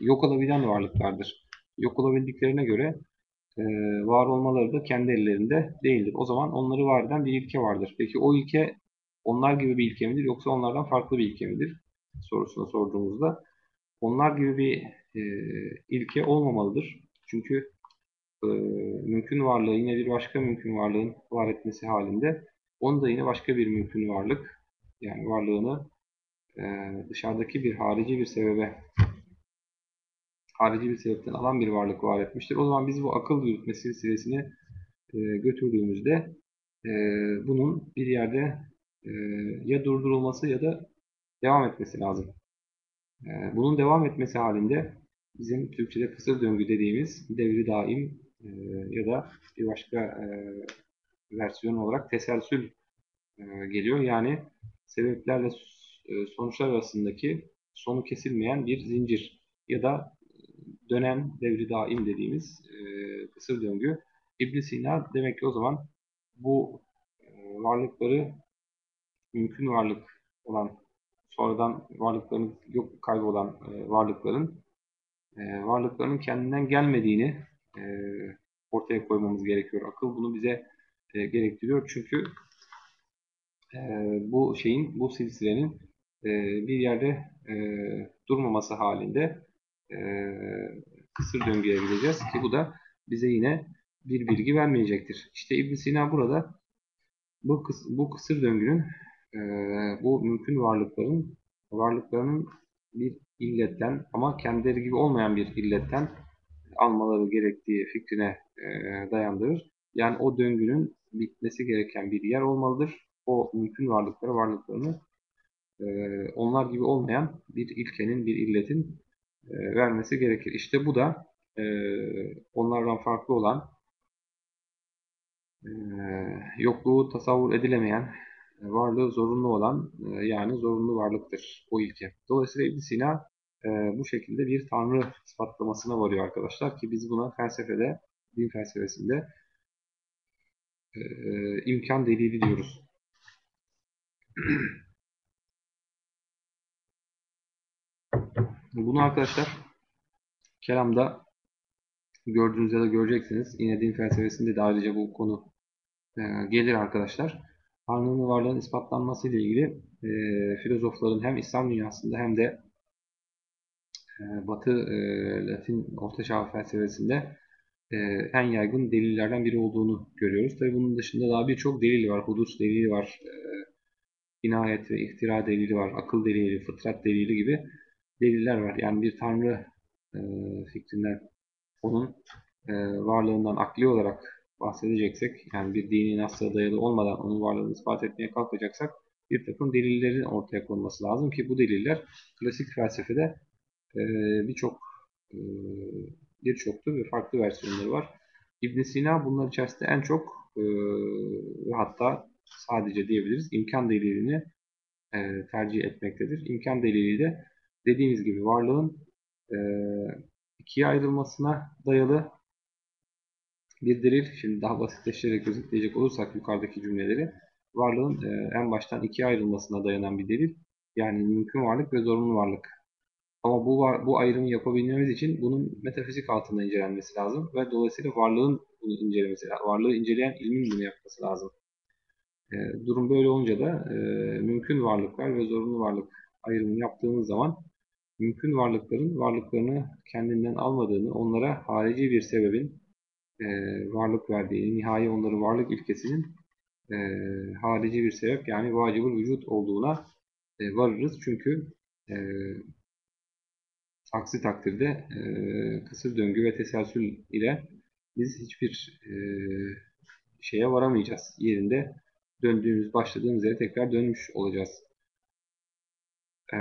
Speaker 1: yok olabilen varlıklardır yok olabildiklerine göre e, var olmaları da kendi ellerinde değildir. O zaman onları var eden bir ilke vardır. Peki o ilke onlar gibi bir ilke midir yoksa onlardan farklı bir ilke midir? Sorusunu sorduğumuzda onlar gibi bir e, ilke olmamalıdır. Çünkü e, mümkün varlığı yine bir başka mümkün varlığın var etmesi halinde onu da yine başka bir mümkün varlık yani varlığını e, dışarıdaki bir harici bir sebebe harici bir sebepten alan bir varlık var etmiştir. O zaman biz bu akıl yürütme silsilesini e, götürdüğümüzde e, bunun bir yerde e, ya durdurulması ya da devam etmesi lazım. E, bunun devam etmesi halinde bizim Türkçe'de kısır döngü dediğimiz devri daim e, ya da bir başka e, versiyon olarak teselsül e, geliyor. Yani sebeplerle e, sonuçlar arasındaki sonu kesilmeyen bir zincir ya da dönem devri daim dediğimiz e, kısır döngü. ibn Sina demek ki o zaman bu e, varlıkları mümkün varlık olan sonradan varlıklarının yok kaybolan e, varlıkların e, varlıklarının kendinden gelmediğini e, ortaya koymamız gerekiyor. Akıl bunu bize e, gerektiriyor. Çünkü e, bu şeyin, bu silsilenin e, bir yerde e, durmaması halinde e, kısır döngüye gideceğiz ki bu da bize yine bir bilgi vermeyecektir. İşte ibn Sina burada bu, kıs bu kısır döngünün e, bu mümkün varlıkların varlıklarının bir illetten ama kendileri gibi olmayan bir illetten almaları gerektiği fikrine e, dayandırır. Yani o döngünün bitmesi gereken bir yer olmalıdır. O mümkün varlıkları, varlıklarını e, onlar gibi olmayan bir ilkenin, bir illetin vermesi gerekir. İşte bu da e, onlardan farklı olan e, yokluğu tasavvur edilemeyen, varlığı zorunlu olan e, yani zorunlu varlıktır o ilke. Dolayısıyla ibn Sina e, bu şekilde bir tanrı ispatlamasına varıyor arkadaşlar ki biz buna felsefede, din felsefesinde e, imkan delili diyoruz. Bunu arkadaşlar kelamda gördüğünüz ya da göreceksiniz. Yine din felsefesinde de ayrıca bu konu e, gelir arkadaşlar. Tanrı'nın varlığının ispatlanması ile ilgili e, filozofların hem İslam dünyasında hem de e, Batı e, Latin Ortaçağ felsefesinde e, en yaygın delillerden biri olduğunu görüyoruz. Tabi bunun dışında daha birçok delil var. Hudus delili var, e, inayet ve ihtira delili var, akıl delili, fıtrat delili gibi deliller var. Yani bir tanrı e, fikrinden, onun e, varlığından akli olarak bahsedeceksek, yani bir dini nasla dayalı olmadan onun varlığını ispat etmeye kalkacaksak bir takım delillerin ortaya konması lazım ki bu deliller klasik felsefede e, birçok e, birçoktur ve farklı versiyonları var. ibn Sina bunlar içerisinde en çok e, hatta sadece diyebiliriz imkan delilini e, tercih etmektedir. İmkan delili de dediğimiz gibi varlığın e, ikiye ayrılmasına dayalı bir delil. Şimdi daha basitleştirerek özetleyecek olursak yukarıdaki cümleleri varlığın e, en baştan ikiye ayrılmasına dayanan bir delil. Yani mümkün varlık ve zorunlu varlık. Ama bu, var, bu ayrımı yapabilmemiz için bunun metafizik altında incelenmesi lazım ve dolayısıyla varlığın bunu incelemesi, varlığı inceleyen ilmin bunu yapması lazım. E, durum böyle olunca da e, mümkün varlıklar ve zorunlu varlık ayrımını yaptığımız zaman mümkün varlıkların varlıklarını kendinden almadığını, onlara harici bir sebebin e, varlık verdiğini, nihai onların varlık ilkesinin e, harici bir sebep yani vacibul vücut olduğuna e, varırız. Çünkü e, aksi takdirde e, kısır döngü ve teselsül ile biz hiçbir e, şeye varamayacağız. Yerinde döndüğümüz, başladığımız yere tekrar dönmüş olacağız. E,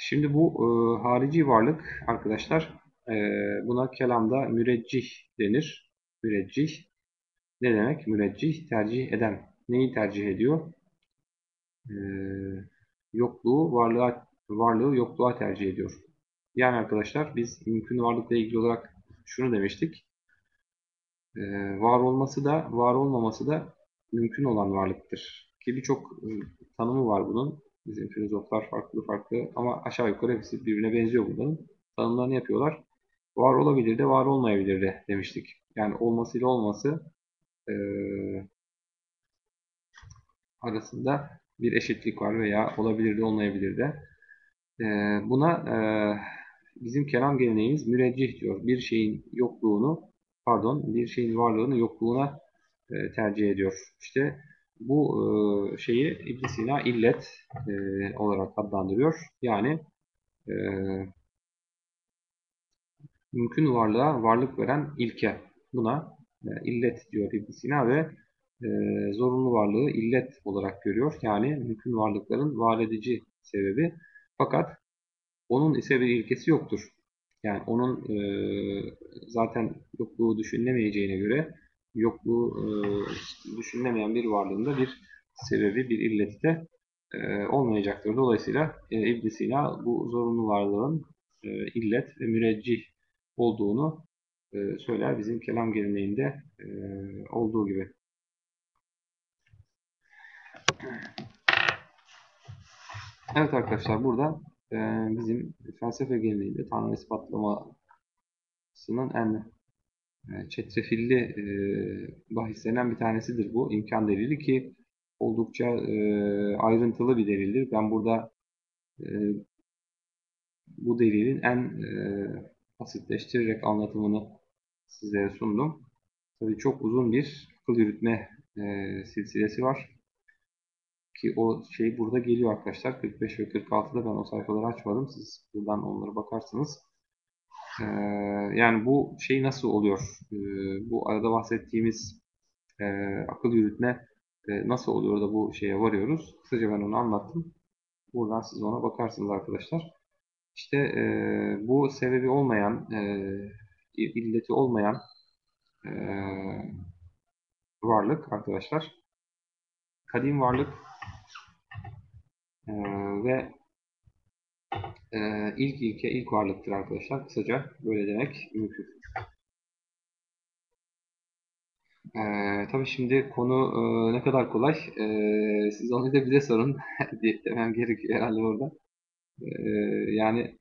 Speaker 1: şimdi bu e, harici varlık arkadaşlar e, buna kelamda müreccih denir. Müreccih ne demek? Müreccih tercih eden. Neyi tercih ediyor? E, yokluğu varlığa, varlığı yokluğa tercih ediyor. Yani arkadaşlar biz mümkün varlıkla ilgili olarak şunu demiştik. E, var olması da var olmaması da mümkün olan varlıktır. Ki birçok e, tanımı var bunun. Bizim filozoflar farklı farklı ama aşağı yukarı hepsi birbirine benziyor bunların. Tanımlarını yapıyorlar. Var olabilir de var olmayabilir de demiştik. Yani olmasıyla olması e, arasında bir eşitlik var veya olabilir de olmayabilir de. E, buna e, bizim kelam geleneğimiz müreccih diyor. Bir şeyin yokluğunu, pardon, bir şeyin varlığını yokluğuna e, tercih ediyor. İşte bu e, şeyi ibn Sina illet e, olarak adlandırıyor. Yani e, mümkün varlığa varlık veren ilke. Buna illet diyor ibn Sina ve zorunlu varlığı illet olarak görüyor. Yani mümkün varlıkların var edici sebebi. Fakat onun ise bir ilkesi yoktur. Yani onun zaten yokluğu düşünülemeyeceğine göre yokluğu e, düşünülemeyen bir varlığında bir sebebi, bir illeti de e, olmayacaktır. Dolayısıyla e, ibn bu zorunlu varlığın e, illet ve müreccih olduğunu e, söyler bizim kelam geleneğinde e, olduğu gibi. Evet arkadaşlar burada e, bizim felsefe geleneğinde Tanrı ispatlamasının en çetrefilli e, bahislenen bir tanesidir bu. imkan delili ki oldukça e, ayrıntılı bir delildir. Ben burada e, bu delilin en e, basitleştirerek anlatımını sizlere sundum. Tabii çok uzun bir akıl yürütme silsilesi var. Ki o şey burada geliyor arkadaşlar. 45 ve 46'da ben o sayfaları açmadım. Siz buradan onlara bakarsınız. Ee, yani bu şey nasıl oluyor? Ee, bu arada bahsettiğimiz e, akıl yürütme e, nasıl oluyor da bu şeye varıyoruz? Kısaca ben onu anlattım. Buradan siz ona bakarsınız arkadaşlar. İşte e, bu sebebi olmayan, e, illeti olmayan e, varlık arkadaşlar. Kadim varlık e, ve e, ilk ilke ilk varlıktır arkadaşlar. Kısaca böyle demek mümkün. E, tabii şimdi konu e, ne kadar kolay. E, siz onu da bize sorun diye demem gerekiyor herhalde orada. E, yani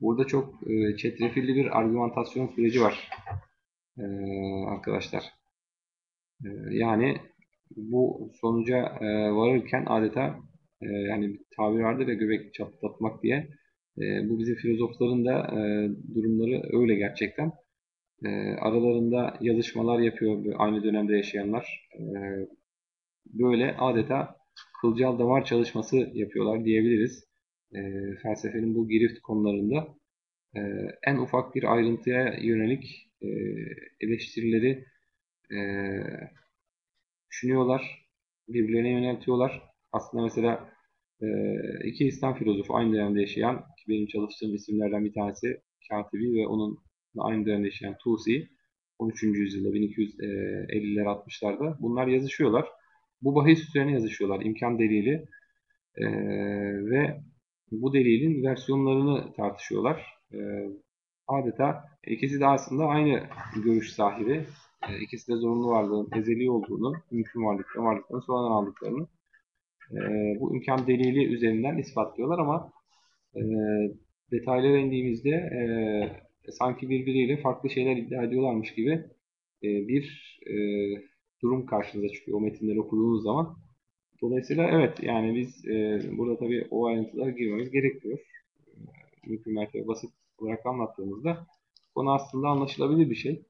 Speaker 1: burada çok e, çetrefilli bir argümantasyon süreci var e, arkadaşlar. E, yani bu sonuca e, varırken adeta e, yani bir tabir vardır ya göbek çatlatmak diye. E, bu bizim filozofların da e, durumları öyle gerçekten. E, aralarında yazışmalar yapıyor aynı dönemde yaşayanlar. E, böyle adeta kılcal damar çalışması yapıyorlar diyebiliriz. E, felsefenin bu girift konularında e, en ufak bir ayrıntıya yönelik e, eleştirileri e, düşünüyorlar, birbirlerine yöneltiyorlar. Aslında mesela iki İslam filozofu aynı dönemde yaşayan, ki benim çalıştığım isimlerden bir tanesi Katibi ve onun aynı dönemde yaşayan Tusi, 13. yüzyılda 1250'ler 60'larda bunlar yazışıyorlar. Bu bahis üzerine yazışıyorlar. İmkan delili e, ve bu delilin versiyonlarını tartışıyorlar. E, adeta ikisi de aslında aynı görüş sahibi. E, ikisi de zorunlu varlığın ezeli olduğunu, mümkün varlıkların varlıklarını sonradan aldıklarını e, bu imkan delili üzerinden ispatlıyorlar ama e, detaylara indiğimizde e, sanki birbiriyle farklı şeyler iddia ediyorlarmış gibi e, bir e, durum karşınıza çıkıyor o metinleri okuduğunuz zaman. Dolayısıyla evet yani biz e, burada tabii o ayrıntılara girmemiz gerekiyor. E, mümkün mertebe basit olarak anlattığımızda konu aslında anlaşılabilir bir şey.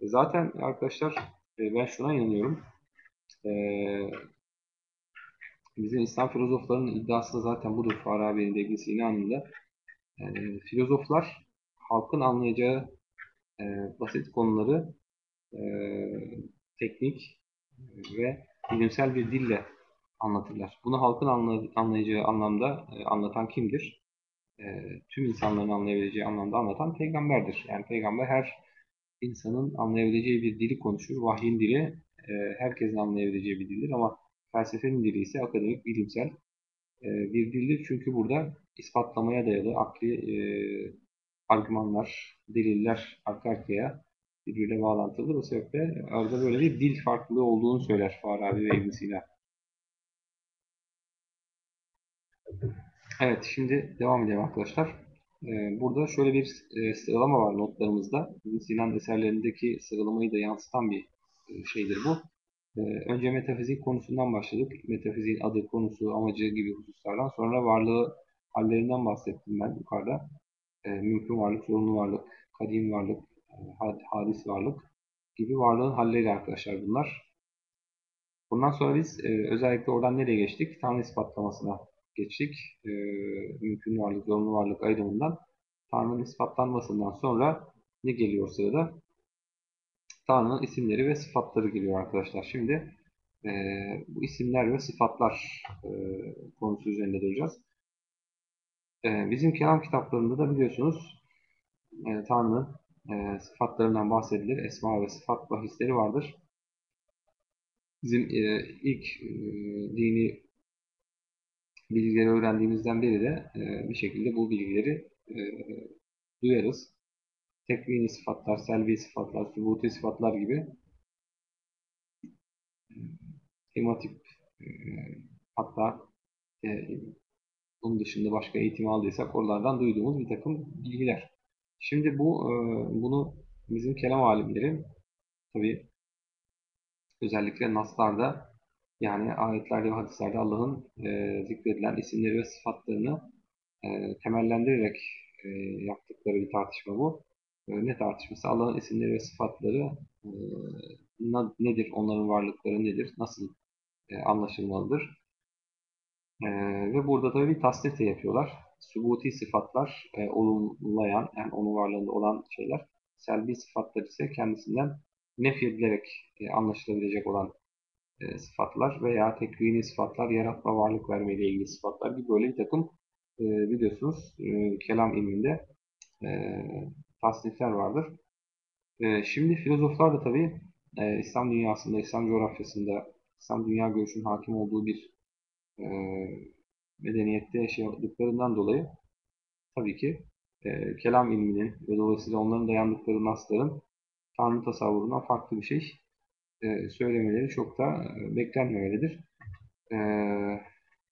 Speaker 1: E, zaten arkadaşlar e, ben şuna inanıyorum. Bizim İslam filozoflarının iddiası da zaten budur Farabi'nin de İbn Sina'nın. E, filozoflar halkın anlayacağı e, basit konuları e, teknik ve bilimsel bir dille anlatırlar. Bunu halkın anlayacağı anlamda e, anlatan kimdir? E, tüm insanların anlayabileceği anlamda anlatan peygamberdir. Yani peygamber her insanın anlayabileceği bir dili konuşur. Vahyin dili e, herkesin anlayabileceği bir dildir ama felsefenin dili ise akademik, bilimsel e, bir dildir. Çünkü burada ispatlamaya dayalı akli e, argümanlar, deliller arka arkaya birbiriyle bağlantılı. Bu sebeple arada böyle bir dil farklılığı olduğunu söyler Farabi ve ibn Sina. Evet, şimdi devam edelim arkadaşlar. Ee, burada şöyle bir e, sıralama var notlarımızda. ibn Sina'nın eserlerindeki sıralamayı da yansıtan bir e, şeydir bu. Ee, önce metafizik konusundan başladık. Metafiziğin adı, konusu, amacı gibi hususlardan. Sonra varlığı hallerinden bahsettim ben yukarıda. Ee, mümkün varlık, zorunlu varlık, kadim varlık, e, hadis varlık gibi varlığın halleri arkadaşlar bunlar. Bundan sonra biz e, özellikle oradan nereye geçtik? Tanrı ispatlamasına geçtik. E, mümkün varlık, zorunlu varlık ayrımından Tanrı'nın ispatlanmasından sonra ne geliyor sırada? Tanrı'nın isimleri ve sıfatları geliyor arkadaşlar. Şimdi e, bu isimler ve sıfatlar e, konusu üzerinde duracağız. E, bizim kelam kitaplarında da biliyorsunuz e, Tanrı'nın e, sıfatlarından bahsedilir. Esma ve sıfat bahisleri vardır. Bizim e, ilk e, dini bilgileri öğrendiğimizden beri de e, bir şekilde bu bilgileri e, duyarız. Tekvini sıfatlar, selvi sıfatlar, sübuti sıfatlar gibi hematip e, hatta e, bunun dışında başka eğitim aldıysak oralardan duyduğumuz bir takım bilgiler. Şimdi bu e, bunu bizim kelam alimleri tabi özellikle naslarda yani ayetlerde ve hadislerde Allah'ın e, zikredilen isimleri ve sıfatlarını e, temellendirerek e, yaptıkları bir tartışma bu. E, ne tartışması? Allah'ın isimleri ve sıfatları e, nedir? Onların varlıkları nedir? Nasıl e, anlaşılmalıdır? Ve burada tabii bir tasnif de yapıyorlar. Subuti sıfatlar olumlayan, yani onun varlığında olan şeyler. Selbi sıfatlar ise kendisinden nefy edilerek e, anlaşılabilecek olan sıfatlar veya tekvini sıfatlar, yaratma, varlık verme ile ilgili sıfatlar gibi böyle bir takım biliyorsunuz kelam ilminde tasnifler vardır. E, şimdi filozoflar da tabii e, İslam dünyasında, İslam coğrafyasında, İslam dünya görüşünün hakim olduğu bir e, medeniyette yaşadıklarından dolayı tabii ki e, kelam ilminin ve dolayısıyla onların dayandıkları nasların Tanrı tasavvurundan farklı bir şey e, söylemeleri çok da e, beklenmemelidir. E,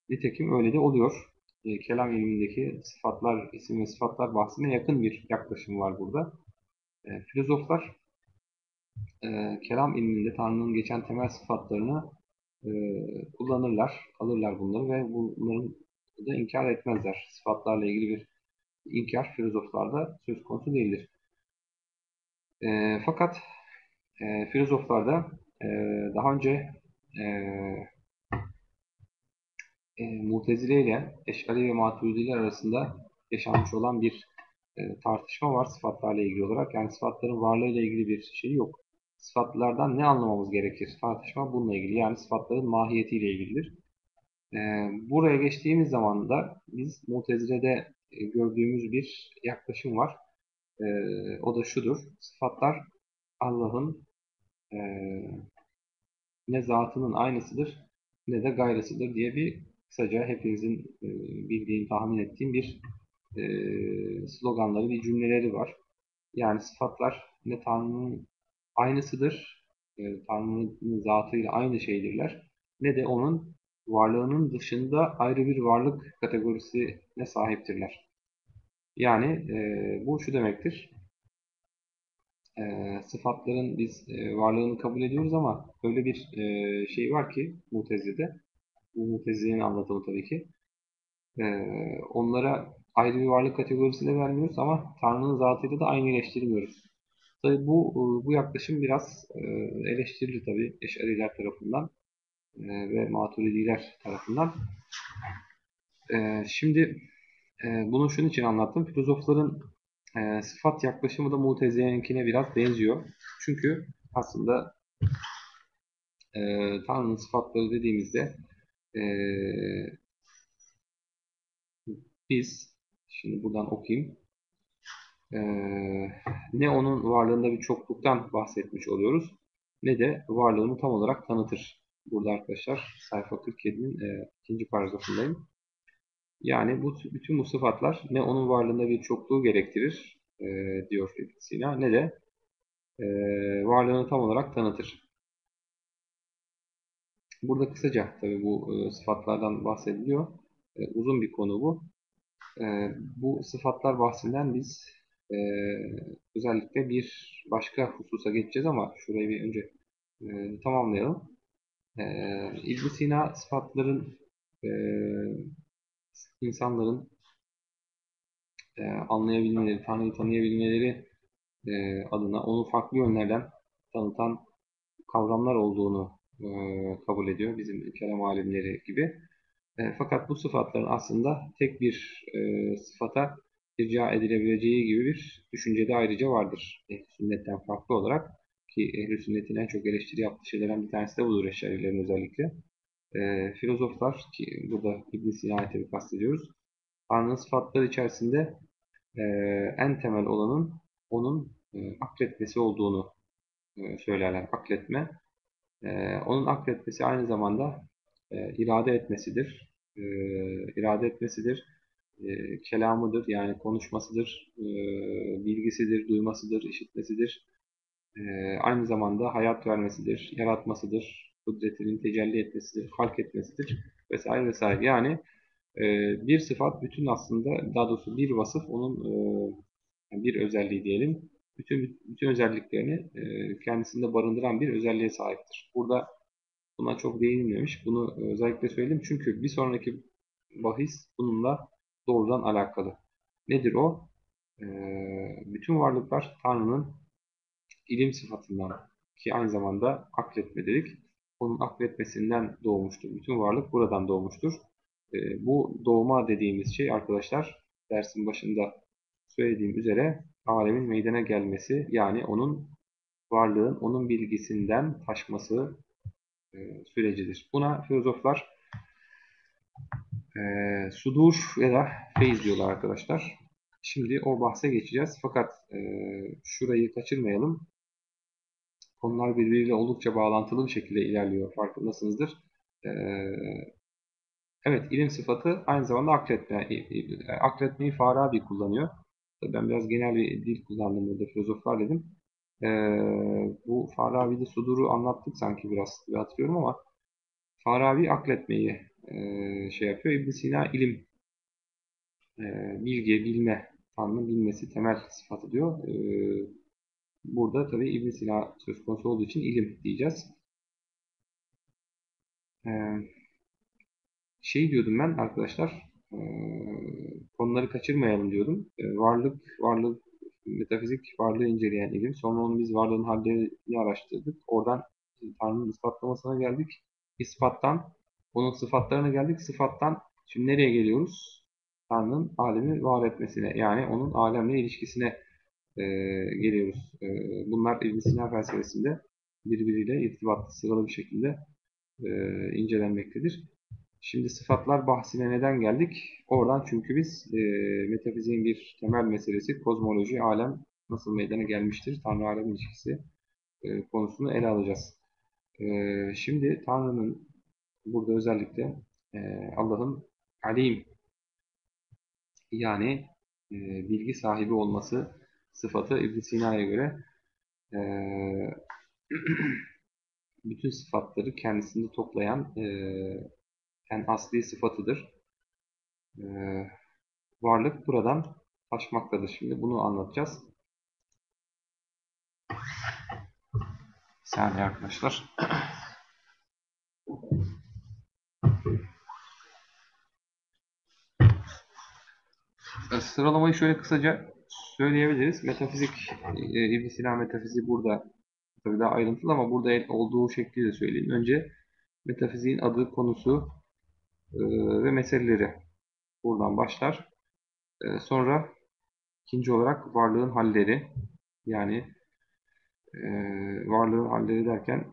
Speaker 1: nitekim öyle de oluyor. E, kelam ilmindeki sıfatlar, isim ve sıfatlar bahsine yakın bir yaklaşım var burada. E, filozoflar e, kelam ilminde Tanrı'nın geçen temel sıfatlarını e, kullanırlar, alırlar bunları ve bunların da inkar etmezler. Sıfatlarla ilgili bir inkar filozoflarda söz konusu değildir. E, fakat e, filozoflarda e, daha önce e, e, Mutezile ile Eş'ari ve Maturidiler arasında yaşanmış olan bir e, tartışma var sıfatlarla ilgili olarak. Yani sıfatların varlığıyla ilgili bir şey yok. Sıfatlardan ne anlamamız gerekir? Tartışma bununla ilgili. Yani sıfatların mahiyetiyle ilgilidir. E, buraya geçtiğimiz zaman da biz Mutezile'de e, gördüğümüz bir yaklaşım var. E, o da şudur. Sıfatlar Allah'ın e, ne zatının aynısıdır ne de gayrısıdır diye bir kısaca hepinizin e, bildiğini tahmin ettiğim bir e, sloganları, bir cümleleri var. Yani sıfatlar ne Tanrı'nın aynısıdır, e, Tanrı'nın zatıyla aynı şeydirler ne de onun varlığının dışında ayrı bir varlık kategorisine sahiptirler. Yani bu şu demektir e, sıfatların biz e, varlığını kabul ediyoruz ama öyle bir e, şey var ki Mutezile'de, bu Mutezile'nin anlatımı tabii ki, e, onlara ayrı bir varlık kategorisiyle vermiyoruz ama Tanrı'nın zatıyla da aynıleştirmiyoruz. Tabii bu bu yaklaşım biraz e, eleştirilir tabii Eş'ariler tarafından e, ve Maturidiler tarafından. E, şimdi e, bunu şunun için anlattım. Filozofların e, sıfat yaklaşımı da Mutezile'ninkine biraz benziyor. Çünkü aslında e, Tanrı'nın sıfatları dediğimizde e, biz şimdi buradan okuyayım e, ne onun varlığında bir çokluktan bahsetmiş oluyoruz ne de varlığını tam olarak tanıtır. Burada arkadaşlar sayfa 47'nin e, ikinci paragrafındayım. Yani bu bütün bu sıfatlar ne onun varlığında bir çokluğu gerektirir e, diyor Sina ne de e, varlığını tam olarak tanıtır. Burada kısaca tabi bu e, sıfatlardan bahsediliyor. E, uzun bir konu bu. E, bu sıfatlar bahsinden biz e, özellikle bir başka hususa geçeceğiz ama şurayı bir önce e, tamamlayalım. E, ibn Sina sıfatların e, insanların e, anlayabilmeleri, Tanrı'yı tanıyabilmeleri e, adına onu farklı yönlerden tanıtan kavramlar olduğunu kabul ediyor bizim kelam alimleri gibi. E, fakat bu sıfatların aslında tek bir e, sıfata irca edilebileceği gibi bir düşüncede ayrıca vardır. Ehl-i sünnetten farklı olarak ki ehl-i sünnetin en çok eleştiri yaptığı şeylerden bir tanesi de budur eşarilerin özellikle. E, filozoflar ki burada İbn Sina'yı tabi kastediyoruz Tanrı'nın sıfatları içerisinde e, en temel olanın onun e, akletmesi olduğunu e, söylerler. Akletme. E, onun akletmesi aynı zamanda e, irade etmesidir. E, irade etmesidir. E, kelamıdır yani konuşmasıdır, e, bilgisidir, duymasıdır, işitmesidir. E, aynı zamanda hayat vermesidir, yaratmasıdır, kudretinin tecelli etmesidir, halk etmesidir vesaire vesaire. Yani e, bir sıfat bütün aslında daha doğrusu bir vasıf onun e, bir özelliği diyelim. Bütün bütün özelliklerini e, kendisinde barındıran bir özelliğe sahiptir. Burada buna çok değinilmemiş. Bunu özellikle söyleyeyim çünkü bir sonraki bahis bununla doğrudan alakalı. Nedir o? E, bütün varlıklar Tanrı'nın ilim sıfatından ki aynı zamanda akletme dedik. Onun akletmesinden doğmuştur. Bütün varlık buradan doğmuştur. E, bu doğma dediğimiz şey arkadaşlar dersin başında söylediğim üzere alemin meydana gelmesi yani onun varlığın onun bilgisinden taşması e, sürecidir. Buna filozoflar e, sudur ya da feyiz diyorlar arkadaşlar. Şimdi o bahse geçeceğiz. Fakat e, şurayı kaçırmayalım. Konular birbiriyle oldukça bağlantılı bir şekilde ilerliyor. Farkındasınızdır. E, Evet, ilim sıfatı aynı zamanda akletme. Akletmeyi Farabi kullanıyor. Ben biraz genel bir dil kullandım burada filozoflar dedim. Ee, bu Farabi'de Sudur'u anlattık sanki biraz bir hatırlıyorum ama Farabi akletmeyi e, şey yapıyor. ibn Sina ilim, e, bilgi, bilme, Tanrı'nın bilmesi temel sıfatı diyor. E, burada tabi ibn Sina söz konusu olduğu için ilim diyeceğiz. Evet şey diyordum ben arkadaşlar konuları kaçırmayalım diyordum. E, varlık, varlık, metafizik varlığı inceleyen ilim. Sonra onu biz varlığın hallerini araştırdık. Oradan Tanrı'nın ispatlamasına geldik. İspattan onun sıfatlarına geldik. Sıfattan şimdi nereye geliyoruz? Tanrı'nın alemi var etmesine yani onun alemle ilişkisine e, geliyoruz. E, bunlar İbn Sina felsefesinde birbiriyle irtibatlı sıralı bir şekilde e, incelenmektedir. Şimdi sıfatlar bahsine neden geldik? Oradan çünkü biz e, metafiziğin bir temel meselesi kozmoloji, alem nasıl meydana gelmiştir, Tanrı-alem ilişkisi e, konusunu ele alacağız. E, şimdi Tanrı'nın burada özellikle e, Allah'ın alim yani e, bilgi sahibi olması sıfatı ibn Sina'ya göre e, bütün sıfatları kendisinde toplayan e, en asli sıfatıdır. Ee, varlık buradan taşmaktadır. Şimdi bunu anlatacağız. Bir saniye arkadaşlar. Ee, sıralamayı şöyle kısaca söyleyebiliriz. Metafizik, e, İbn Sina metafiziği burada tabii daha ayrıntılı ama burada olduğu şekliyle söyleyeyim. Önce metafiziğin adı, konusu, ve meseleleri buradan başlar. Ee, sonra ikinci olarak varlığın halleri yani e, varlığın halleri derken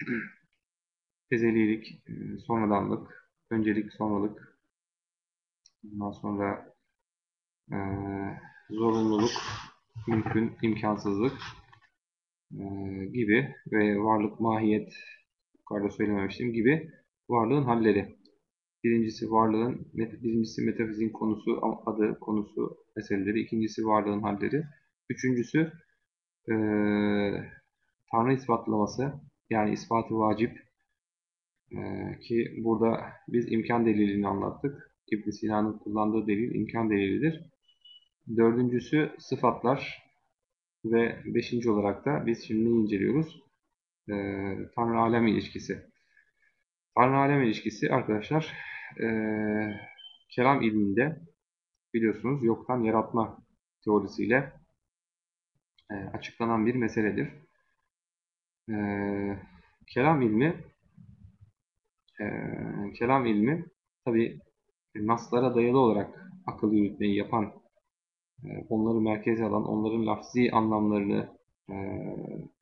Speaker 1: ezelilik, e, sonradanlık, öncelik, sonralık, ondan sonra e, zorunluluk, mümkün, imkansızlık gibi ve varlık, mahiyet, yukarıda söylememiştim gibi varlığın halleri. Birincisi varlığın, birincisi metafiziğin konusu, adı, konusu, meseleleri. ikincisi varlığın halleri. Üçüncüsü e, Tanrı ispatlaması, yani ispatı vacip. E, ki burada biz imkan delilini anlattık. ibn Sina'nın kullandığı delil imkan delilidir. Dördüncüsü sıfatlar ve beşinci olarak da biz şimdi inceliyoruz? E, Tanrı alem ilişkisi. Tanrı alem ilişkisi arkadaşlar e, kelam ilminde biliyorsunuz yoktan yaratma teorisiyle e, açıklanan bir meseledir. E, kelam ilmi e, kelam ilmi tabi naslara dayalı olarak akıl yürütmeyi yapan e, onları merkeze alan, onların lafzi anlamlarını e,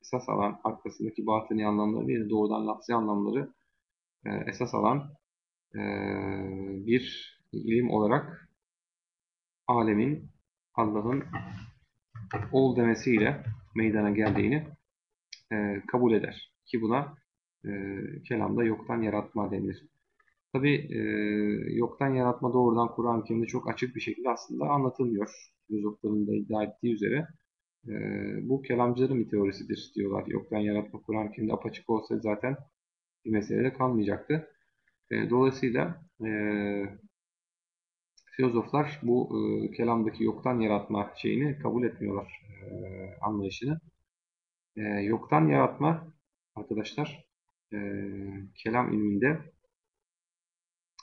Speaker 1: esas alan, arkasındaki batini anlamları değil de doğrudan lafzi anlamları e, esas alan e, bir ilim olarak alemin Allah'ın ol demesiyle meydana geldiğini e, kabul eder. Ki buna kelamda yoktan yaratma denir. Tabi e, yoktan yaratma doğrudan Kur'an-ı Kerim'de çok açık bir şekilde aslında anlatılmıyor. Filozofların da iddia ettiği üzere. E, bu kelamcıların bir teorisidir diyorlar. Yoktan yaratma Kur'an-ı Kerim'de apaçık olsa zaten bir meselede kalmayacaktı. E, dolayısıyla e, filozoflar bu e, kelamdaki yoktan yaratma şeyini kabul etmiyorlar e, anlayışını. E, yoktan yaratma arkadaşlar e, kelam ilminde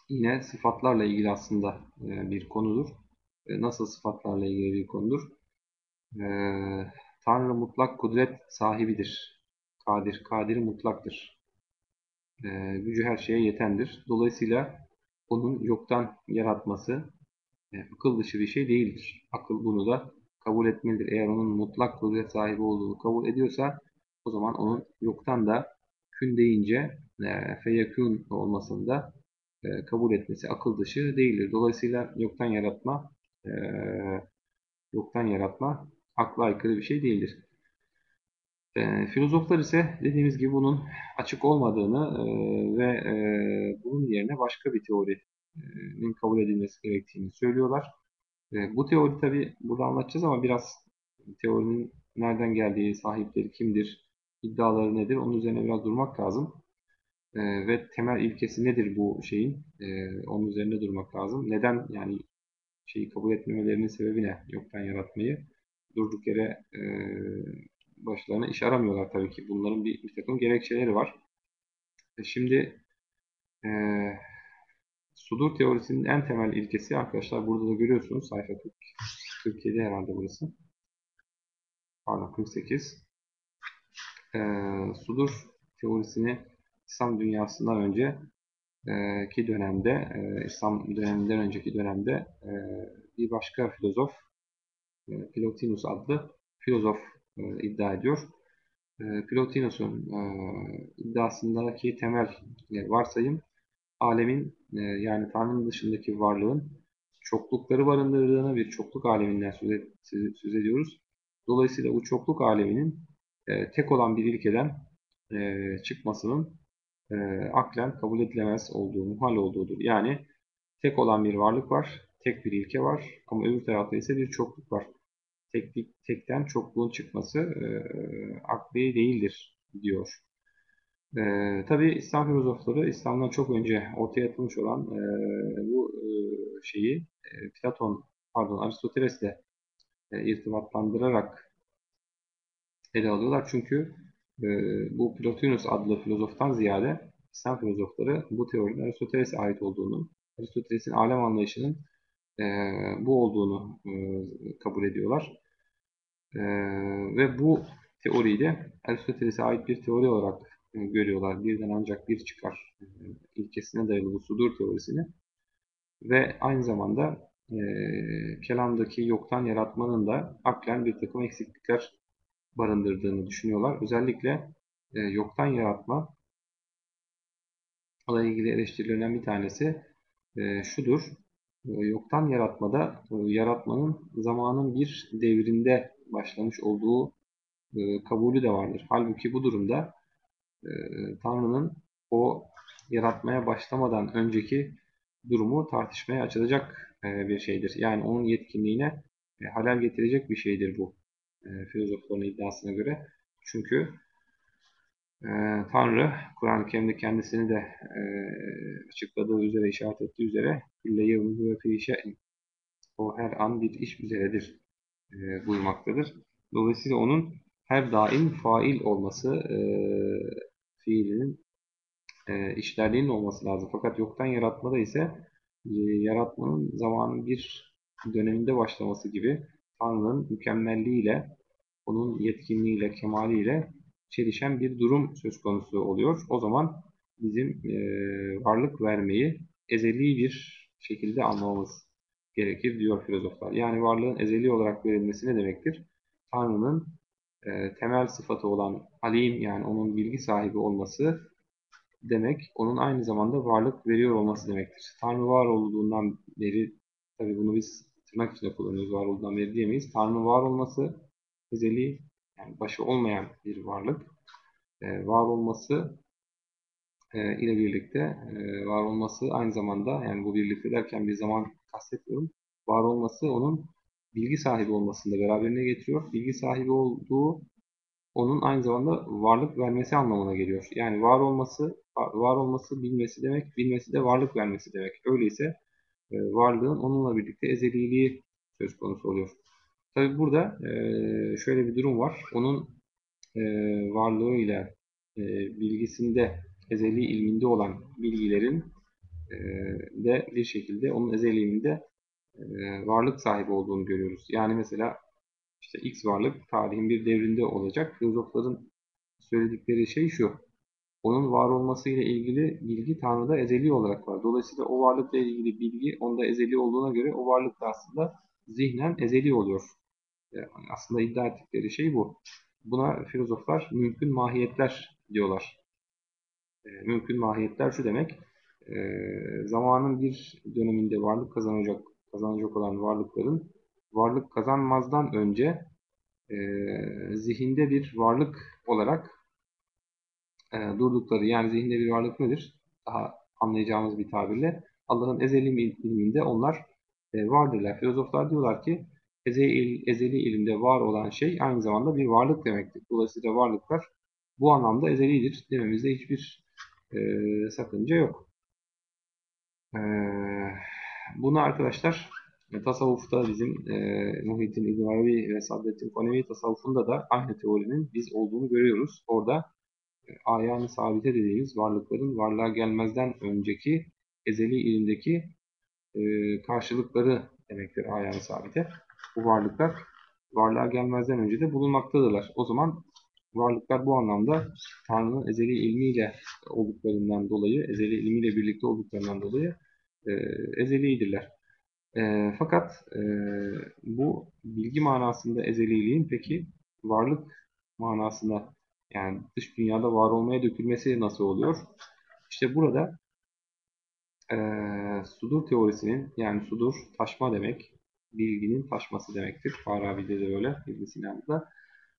Speaker 1: yine sıfatlarla ilgili aslında e, bir konudur. E, nasıl sıfatlarla ilgili bir konudur? E, Tanrı mutlak kudret sahibidir. Kadir, kadir mutlaktır. E, gücü her şeye yetendir. Dolayısıyla onun yoktan yaratması e, akıl dışı bir şey değildir. Akıl bunu da kabul etmelidir. Eğer onun mutlak kudret sahibi olduğunu kabul ediyorsa o zaman onun yoktan da kün deyince e, feyekün olmasında e, kabul etmesi akıl dışı değildir. Dolayısıyla yoktan yaratma e, yoktan yaratma akla aykırı bir şey değildir. E, filozoflar ise dediğimiz gibi bunun açık olmadığını e, ve e, bunun yerine başka bir teorinin kabul edilmesi gerektiğini söylüyorlar. E, bu teori tabi burada anlatacağız ama biraz teorinin nereden geldiği, sahipleri kimdir, iddiaları nedir onun üzerine biraz durmak lazım. E, ve temel ilkesi nedir bu şeyin? E, onun üzerinde durmak lazım. Neden yani şeyi kabul etmemelerinin sebebi ne? Yoktan yaratmayı. Durduk yere e, başlarına iş aramıyorlar tabii ki. Bunların bir, bir takım gerekçeleri var. E, şimdi e, sudur teorisinin en temel ilkesi arkadaşlar burada da görüyorsunuz sayfa 40, 47 herhalde burası. Pardon 48. E, sudur teorisini İslam dünyasından önce e, ki dönemde, e, İslam döneminden önceki dönemde e, bir başka filozof, e, Plotinus adlı filozof e, iddia ediyor. E, Plotinus'un e, iddiasındaki temel e, varsayım, alemin e, yani Tanrı'nın dışındaki varlığın çoklukları barındırdığını bir çokluk aleminden söz, ediyoruz. Dolayısıyla bu çokluk aleminin tek olan bir ilkeden çıkmasının aklen kabul edilemez olduğu, muhal olduğudur. Yani tek olan bir varlık var, tek bir ilke var ama öbür tarafta ise bir çokluk var. Teklik, tekten çokluğun çıkması e, akli değildir diyor. E, Tabi İslam filozofları İslam'dan çok önce ortaya atılmış olan e, bu e, şeyi e, Platon, pardon Aristoteles'le e, irtibatlandırarak ele alıyorlar. Çünkü e, bu Plotinus adlı filozoftan ziyade İslam filozofları bu teorinin Aristoteles'e ait olduğunu, Aristoteles'in alem anlayışının e, bu olduğunu e, kabul ediyorlar. E, ve bu teoriyi de Aristoteles'e ait bir teori olarak e, görüyorlar. Birden ancak bir çıkar e, ilkesine dayalı bu sudur teorisini. Ve aynı zamanda e, kelamdaki yoktan yaratmanın da aklen bir takım eksiklikler barındırdığını düşünüyorlar. Özellikle e, yoktan yaratma ile ilgili eleştirilerinden bir tanesi e, şudur. E, yoktan yaratmada e, yaratmanın zamanın bir devrinde başlamış olduğu e, kabulü de vardır. Halbuki bu durumda Tanrı'nın o yaratmaya başlamadan önceki durumu tartışmaya açılacak bir şeydir. Yani onun yetkinliğine halel getirecek bir şeydir bu filozofların iddiasına göre. Çünkü e, Tanrı Kur'an-ı Kerim'de kendisini de e, açıkladığı üzere, işaret ettiği üzere ve o her an bir iş üzeredir e, buyurmaktadır. Dolayısıyla onun her daim fail olması e, fiilinin e, işlerliğinin olması lazım. Fakat yoktan yaratmada ise e, yaratmanın zamanın bir döneminde başlaması gibi Tanrı'nın mükemmelliğiyle onun yetkinliğiyle, kemaliyle çelişen bir durum söz konusu oluyor. O zaman bizim e, varlık vermeyi ezeli bir şekilde anlamamız gerekir diyor filozoflar. Yani varlığın ezeli olarak verilmesi ne demektir? Tanrı'nın e, temel sıfatı olan alim yani onun bilgi sahibi olması demek onun aynı zamanda varlık veriyor olması demektir. Tanrı var olduğundan beri tabi bunu biz tırnak içinde kullanıyoruz var olduğundan beri diyemeyiz. Tanrı'nın var olması ezeli yani başı olmayan bir varlık. E, var olması e, ile birlikte e, var olması aynı zamanda yani bu birlikte derken bir zaman kastetmiyorum. Var olması onun bilgi sahibi olmasını da beraberine getiriyor. Bilgi sahibi olduğu onun aynı zamanda varlık vermesi anlamına geliyor. Yani var olması, var olması bilmesi demek, bilmesi de varlık vermesi demek. Öyleyse e, varlığın onunla birlikte ezeliliği söz konusu oluyor. Tabi burada e, şöyle bir durum var. Onun e, varlığıyla e, bilgisinde, ezeli ilminde olan bilgilerin de bir şekilde onun ezeli ilminde varlık sahibi olduğunu görüyoruz. Yani mesela işte X varlık tarihin bir devrinde olacak. Filozofların söyledikleri şey şu. Onun var olmasıyla ilgili bilgi Tanrı'da ezeli olarak var. Dolayısıyla o varlıkla ilgili bilgi onda ezeli olduğuna göre o varlık da aslında zihnen ezeli oluyor. Yani aslında iddia ettikleri şey bu. Buna filozoflar mümkün mahiyetler diyorlar. E, mümkün mahiyetler şu demek. E, zamanın bir döneminde varlık kazanacak kazanacak olan varlıkların varlık kazanmazdan önce e, zihinde bir varlık olarak e, durdukları yani zihinde bir varlık nedir? Daha anlayacağımız bir tabirle Allah'ın ezeli ilminde onlar e, vardırlar. Filozoflar diyorlar ki ezeli, ilimde var olan şey aynı zamanda bir varlık demektir. Dolayısıyla varlıklar bu anlamda ezelidir dememizde hiçbir e, sakınca yok. E, bunu arkadaşlar tasavvufta bizim e, Muhittin İbn Arabi ve Saddettin Konevi tasavvufunda da aynı teorinin biz olduğunu görüyoruz. Orada e, ayağını sabite dediğimiz varlıkların varlığa gelmezden önceki ezeli ilimdeki e, karşılıkları demektir ayağını sabite. Bu varlıklar varlığa gelmezden önce de bulunmaktadırlar. O zaman varlıklar bu anlamda Tanrı'nın ezeli ilmiyle olduklarından dolayı, ezeli ilmiyle birlikte olduklarından dolayı e, ezelidirler. E, fakat e, bu bilgi manasında ezeliliğin peki varlık manasında yani dış dünyada var olmaya dökülmesi nasıl oluyor? İşte burada e, sudur teorisinin yani sudur taşma demek, bilginin taşması demektir. Farabi'de de öyle, İbn Sina'da.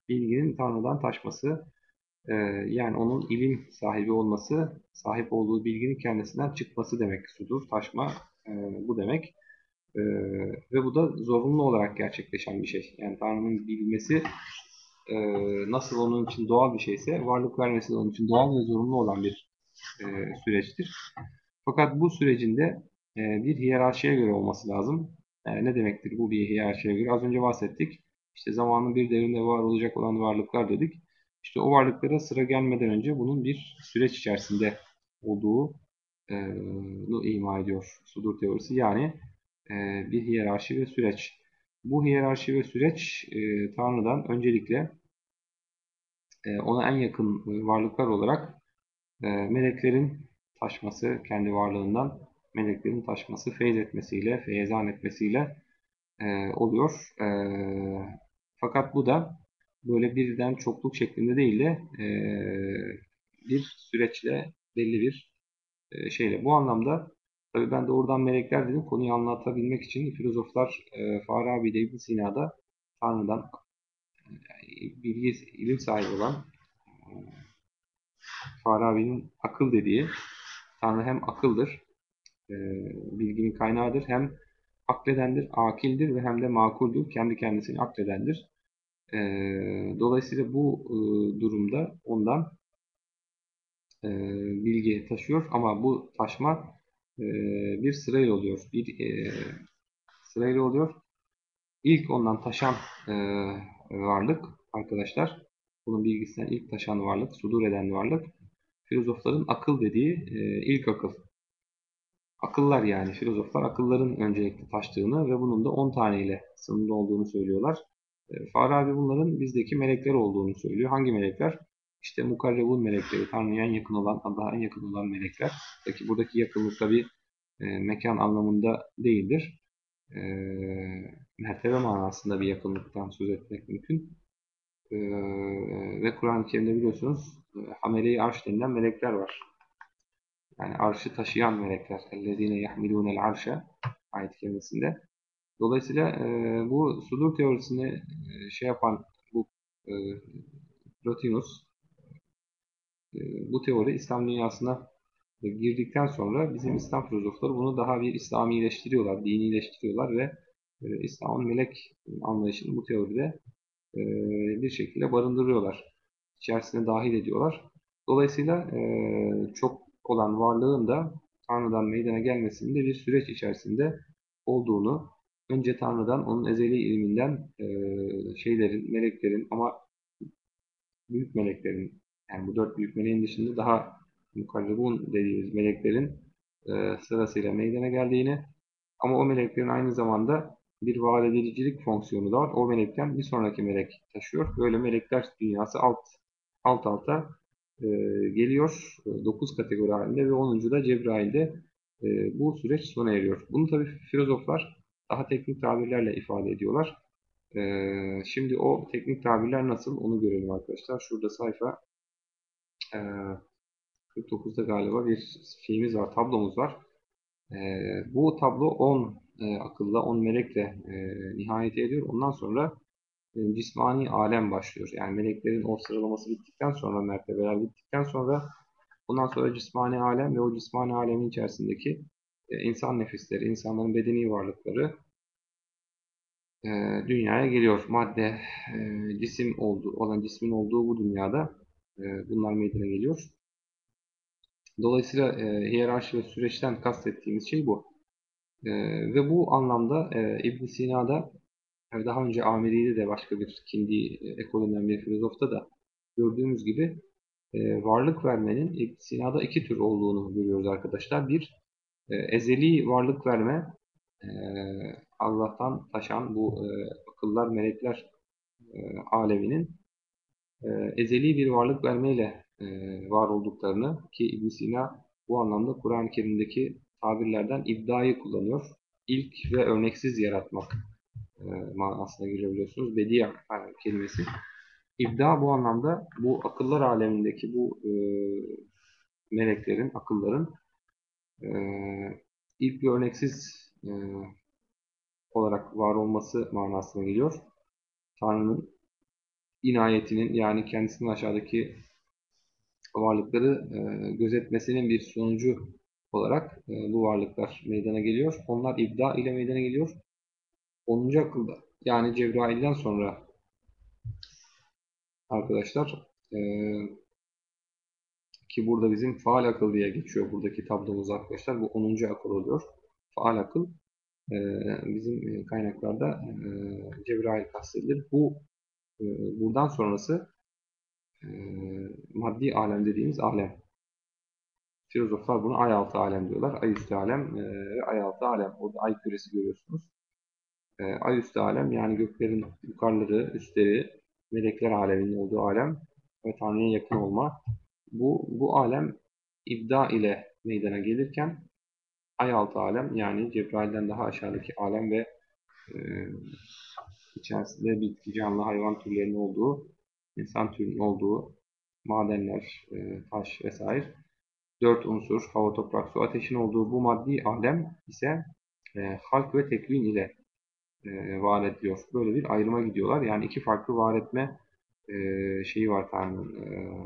Speaker 1: Bilginin Tanrı'dan taşması, e, yani onun ilim sahibi olması, sahip olduğu bilginin kendisinden çıkması demek sudur, taşma e, bu demek. Ee, ve bu da zorunlu olarak gerçekleşen bir şey. Yani Tanrı'nın bilmesi e, nasıl onun için doğal bir şeyse varlık vermesi de onun için doğal ve zorunlu olan bir e, süreçtir. Fakat bu sürecinde bir hiyerarşiye göre olması lazım. E, ne demektir bu bir hiyerarşiye göre? Az önce bahsettik. İşte zamanın bir devrinde var olacak olan varlıklar dedik. İşte o varlıklara sıra gelmeden önce bunun bir süreç içerisinde olduğu e, ima ediyor sudur teorisi. Yani e, bir hiyerarşi ve süreç. Bu hiyerarşi ve süreç e, Tanrı'dan öncelikle e, ona en yakın varlıklar olarak meleklerin taşması, kendi varlığından meleklerin taşması, feyz etmesiyle, feyzan etmesiyle oluyor. fakat bu da böyle birden çokluk şeklinde değil de bir süreçle belli bir şeyle. Bu anlamda Tabii ben doğrudan melekler dedim. Konuyu anlatabilmek için filozoflar e, Farabi ile İbn Sina'da Tanrı'dan e, bilgi, ilim sahibi olan e, Farabi'nin akıl dediği Tanrı hem akıldır, e, bilginin kaynağıdır, hem akledendir, akildir ve hem de makuldür, kendi kendisini akledendir. E, dolayısıyla bu e, durumda ondan bilgi taşıyor ama bu taşma bir sırayla oluyor. Bir sırayla oluyor. İlk ondan taşan varlık arkadaşlar, bunun bilgisinden ilk taşan varlık, sudur eden varlık, filozofların akıl dediği ilk akıl. Akıllar yani filozoflar akılların öncelikle taştığını ve bunun da 10 taneyle sınırlı olduğunu söylüyorlar. E, Farabi bunların bizdeki melekler olduğunu söylüyor. Hangi melekler? İşte mukarrebun melekleri, Tanrı'ya en yakın olan, Allah'a en yakın olan melekler. Peki buradaki yakınlık tabi e, mekan anlamında değildir. E, mertebe manasında bir yakınlıktan söz etmek mümkün. E, ve Kur'an-ı Kerim'de biliyorsunuz e, hamele-i arş denilen melekler var. Yani arşı taşıyan melekler. اَلَّذ۪ينَ يَحْمِلُونَ الْعَرْشَ ayet kelimesinde Dolayısıyla e, bu sudur teorisini e, şey yapan bu e, Plotinus e, bu teori İslam dünyasına girdikten sonra bizim İslam filozofları bunu daha bir İslamileştiriyorlar, dinileştiriyorlar ve e, İslam'ın melek anlayışını bu teoride e, bir şekilde barındırıyorlar. İçerisine dahil ediyorlar. Dolayısıyla e, çok olan varlığın da Tanrı'dan meydana gelmesinin de bir süreç içerisinde olduğunu, önce Tanrı'dan, onun ezeli ilminden e, şeylerin, meleklerin ama büyük meleklerin, yani bu dört büyük meleğin dışında daha mukarrabun dediğimiz meleklerin e, sırasıyla meydana geldiğini ama o meleklerin aynı zamanda bir vaat edilicilik fonksiyonu da var. O melekten bir sonraki melek taşıyor. Böyle melekler dünyası alt alt alta e, geliyor. 9 kategori halinde ve 10. da Cebrail'de e, bu süreç sona eriyor. Bunu tabi filozoflar daha teknik tabirlerle ifade ediyorlar. E, şimdi o teknik tabirler nasıl onu görelim arkadaşlar. Şurada sayfa e, 49'da galiba bir şeyimiz var, tablomuz var. E, bu tablo 10 e, akılla, 10 melekle e, nihayet ediyor. Ondan sonra e, cismani alem başlıyor. Yani meleklerin o sıralaması bittikten sonra, mertebeler bittikten sonra ondan sonra cismani alem ve o cismani alemin içerisindeki e, insan nefisleri, insanların bedeni varlıkları e, dünyaya geliyor. Madde, e, cisim olduğu, olan cismin olduğu bu dünyada e, bunlar meydana geliyor. Dolayısıyla e, hiyerarşi ve süreçten kastettiğimiz şey bu. E, ve bu anlamda e, ibn Sina'da daha önce Amiri'de de başka bir Kindi e, ekolünden bir filozofta da gördüğümüz gibi e, varlık vermenin ibn Sina'da iki tür olduğunu görüyoruz arkadaşlar. Bir, e, ezeli varlık verme, Allah'tan taşan bu akıllar, melekler e, aleminin ezeli bir varlık vermeyle var olduklarını ki ibn Sina bu anlamda Kur'an-ı Kerim'deki tabirlerden iddiayı kullanıyor. İlk ve örneksiz yaratmak manasına girebiliyorsunuz. Bedia kelimesi. İbda bu anlamda bu akıllar alemindeki bu e, meleklerin, akılların e, ilk ve örneksiz e, olarak var olması manasına geliyor. Tanrı'nın inayetinin yani kendisinden aşağıdaki varlıkları e, gözetmesinin bir sonucu olarak e, bu varlıklar meydana geliyor. Onlar ibda ile meydana geliyor. 10. akılda yani Cebrail'den sonra arkadaşlar e, ki burada bizim faal akıl diye geçiyor buradaki tablomuz arkadaşlar. Bu 10. akıl oluyor. Faal akıl e, bizim kaynaklarda e, Cebrail kastedilir. Bu e, buradan sonrası e, maddi alem dediğimiz alem. Filozoflar bunu ay altı alem diyorlar. Ay üstü alem e, ve ay altı alem. Orada ay küresi görüyorsunuz. E, ay üstü alem yani göklerin yukarıları, üstleri, melekler aleminin olduğu alem ve Tanrı'ya yakın olma. Bu, bu alem ibda ile meydana gelirken ay altı alem yani Cebrail'den daha aşağıdaki alem ve e, içerisinde bitki, canlı, hayvan türlerinin olduğu, insan türünün olduğu madenler, e, taş vesaire dört unsur, hava, toprak, su, ateşin olduğu bu maddi alem ise e, halk ve tekvin ile e, var ediliyor. Böyle bir ayrıma gidiyorlar. Yani iki farklı var etme e, şeyi var Tanrı'nın. E,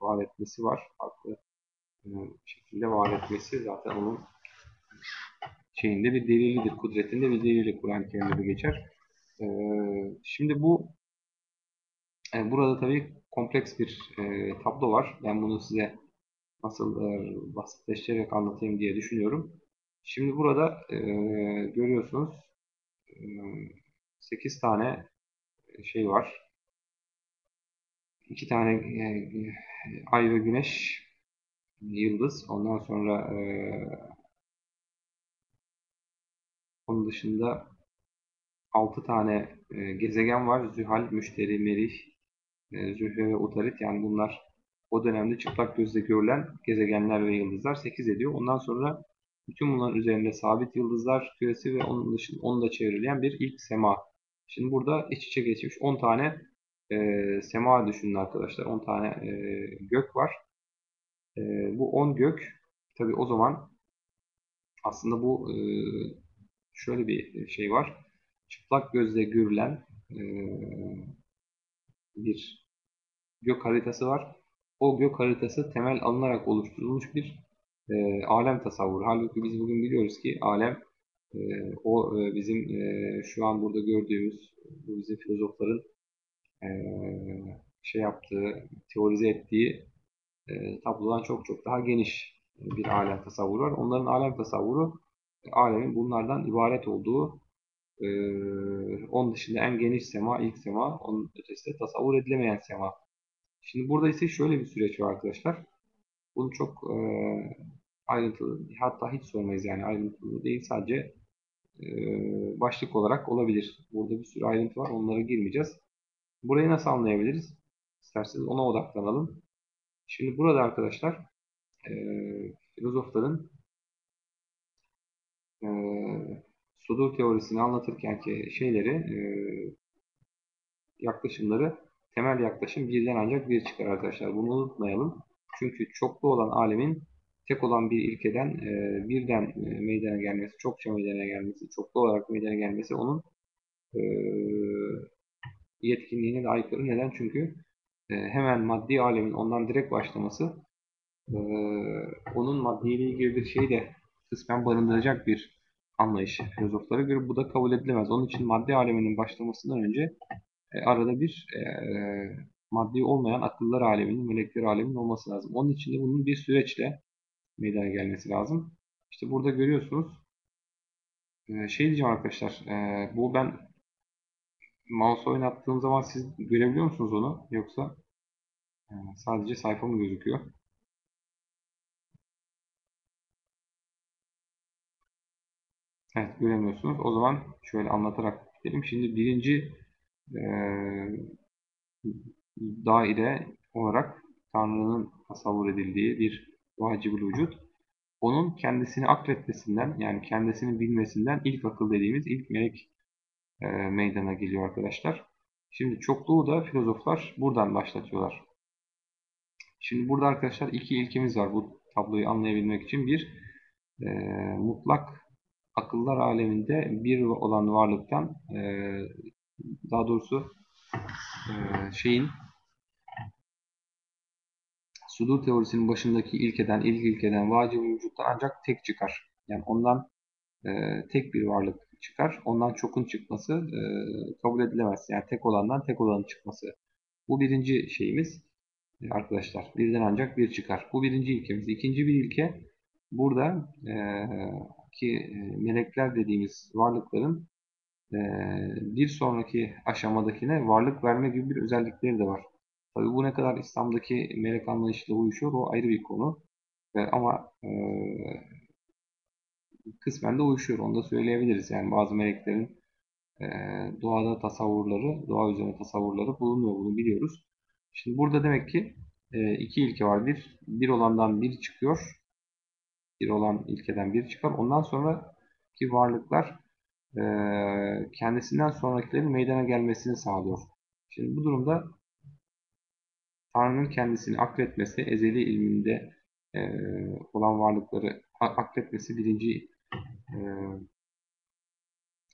Speaker 1: var etmesi var. Farklı e, şekilde var etmesi zaten onun şeyinde bir delilidir. Kudretinde bir delili Kur'an-ı Kerim'de geçer. E, şimdi bu burada tabii kompleks bir tablo var. Ben bunu size nasıl basitleştirerek anlatayım diye düşünüyorum. Şimdi burada e, görüyorsunuz 8 tane şey var. 2 tane e, ay ve güneş yıldız. Ondan sonra e, onun dışında 6 tane e, gezegen var. Zühal, Müşteri, Merih, e, Zühre ve Utarit. Yani bunlar o dönemde çıplak gözle görülen gezegenler ve yıldızlar 8 ediyor. Ondan sonra bütün bunların üzerinde sabit yıldızlar küresi ve onun dışında onu da çevreleyen bir ilk sema. Şimdi burada iç içe geçmiş 10 tane e, sema düşünün arkadaşlar. 10 tane e, gök var. E, bu 10 gök tabi o zaman aslında bu e, şöyle bir şey var. çıplak gözle görülen e, bir gök haritası var. O gök haritası temel alınarak oluşturulmuş bir e, alem tasavvuru. Halbuki biz bugün biliyoruz ki alem e, o e, bizim e, şu an burada gördüğümüz bu bizim filozofların e, şey yaptığı, teorize ettiği e, tablodan çok çok daha geniş bir alem tasavvuru var. Onların alem tasavvuru alemin bunlardan ibaret olduğu e, onun dışında en geniş sema, ilk sema, onun ötesinde tasavvur edilemeyen sema. Şimdi burada ise şöyle bir süreç var arkadaşlar. Bunu çok e, ayrıntılı, hatta hiç sormayız yani ayrıntılı değil sadece e, başlık olarak olabilir. Burada bir sürü ayrıntı var, onlara girmeyeceğiz. Burayı nasıl anlayabiliriz? İsterseniz ona odaklanalım. Şimdi burada arkadaşlar e, filozofların e, sudur teorisini anlatırken ki şeyleri e, yaklaşımları temel yaklaşım birden ancak bir çıkar arkadaşlar. Bunu unutmayalım. Çünkü çoklu olan alemin tek olan bir ilkeden e, birden e, meydana gelmesi, çokça meydana gelmesi, çoklu olarak meydana gelmesi onun e, yetkinliğine de aykırı. Neden? Çünkü e, hemen maddi alemin ondan direkt başlaması e, onun maddiyle ilgili bir şey de kısmen barındıracak bir anlayış filozoflara göre bu da kabul edilemez. Onun için maddi aleminin başlamasından önce e, arada bir e, maddi olmayan akıllar aleminin, melekler aleminin olması lazım. Onun için de bunun bir süreçle meydana gelmesi lazım. İşte burada görüyorsunuz e, şey diyeceğim arkadaşlar e, bu ben mouse oynattığım zaman siz görebiliyor musunuz onu yoksa e, sadece sayfa mı gözüküyor? Evet göremiyorsunuz. O zaman şöyle anlatarak gidelim. Şimdi birinci daire olarak Tanrı'nın tasavvur edildiği bir vacibül vücut. Onun kendisini akletmesinden yani kendisini bilmesinden ilk akıl dediğimiz ilk melek e, meydana geliyor arkadaşlar. Şimdi çokluğu da filozoflar buradan başlatıyorlar. Şimdi burada arkadaşlar iki ilkemiz var bu tabloyu anlayabilmek için. Bir, e, mutlak akıllar aleminde bir olan varlıktan e, daha doğrusu e, şeyin sudur teorisinin başındaki ilkeden, ilk ilkeden vacib vücuttan ancak tek çıkar. Yani ondan e, tek bir varlık çıkar. Ondan çokun çıkması e, kabul edilemez. Yani tek olandan tek olanın çıkması. Bu birinci şeyimiz e, arkadaşlar. Birden ancak bir çıkar. Bu birinci ilkemiz. İkinci bir ilke burada e, ki e, melekler dediğimiz varlıkların e, bir sonraki aşamadakine varlık verme gibi bir özellikleri de var. Tabi bu ne kadar İslam'daki melek anlayışıyla uyuşuyor o ayrı bir konu. Ama e, kısmen de uyuşuyor. Onu da söyleyebiliriz. Yani bazı meleklerin e, doğada tasavvurları, doğa üzerine tasavvurları bulunuyor. Bunu biliyoruz. Şimdi burada demek ki e, iki ilke var. Bir, bir olandan bir çıkıyor bir olan ilkeden bir çıkar. Ondan sonraki varlıklar e, kendisinden sonrakilerin meydana gelmesini sağlıyor. Şimdi bu durumda Tanrı'nın kendisini akletmesi, ezeli ilminde e, olan varlıkları akletmesi birinci e,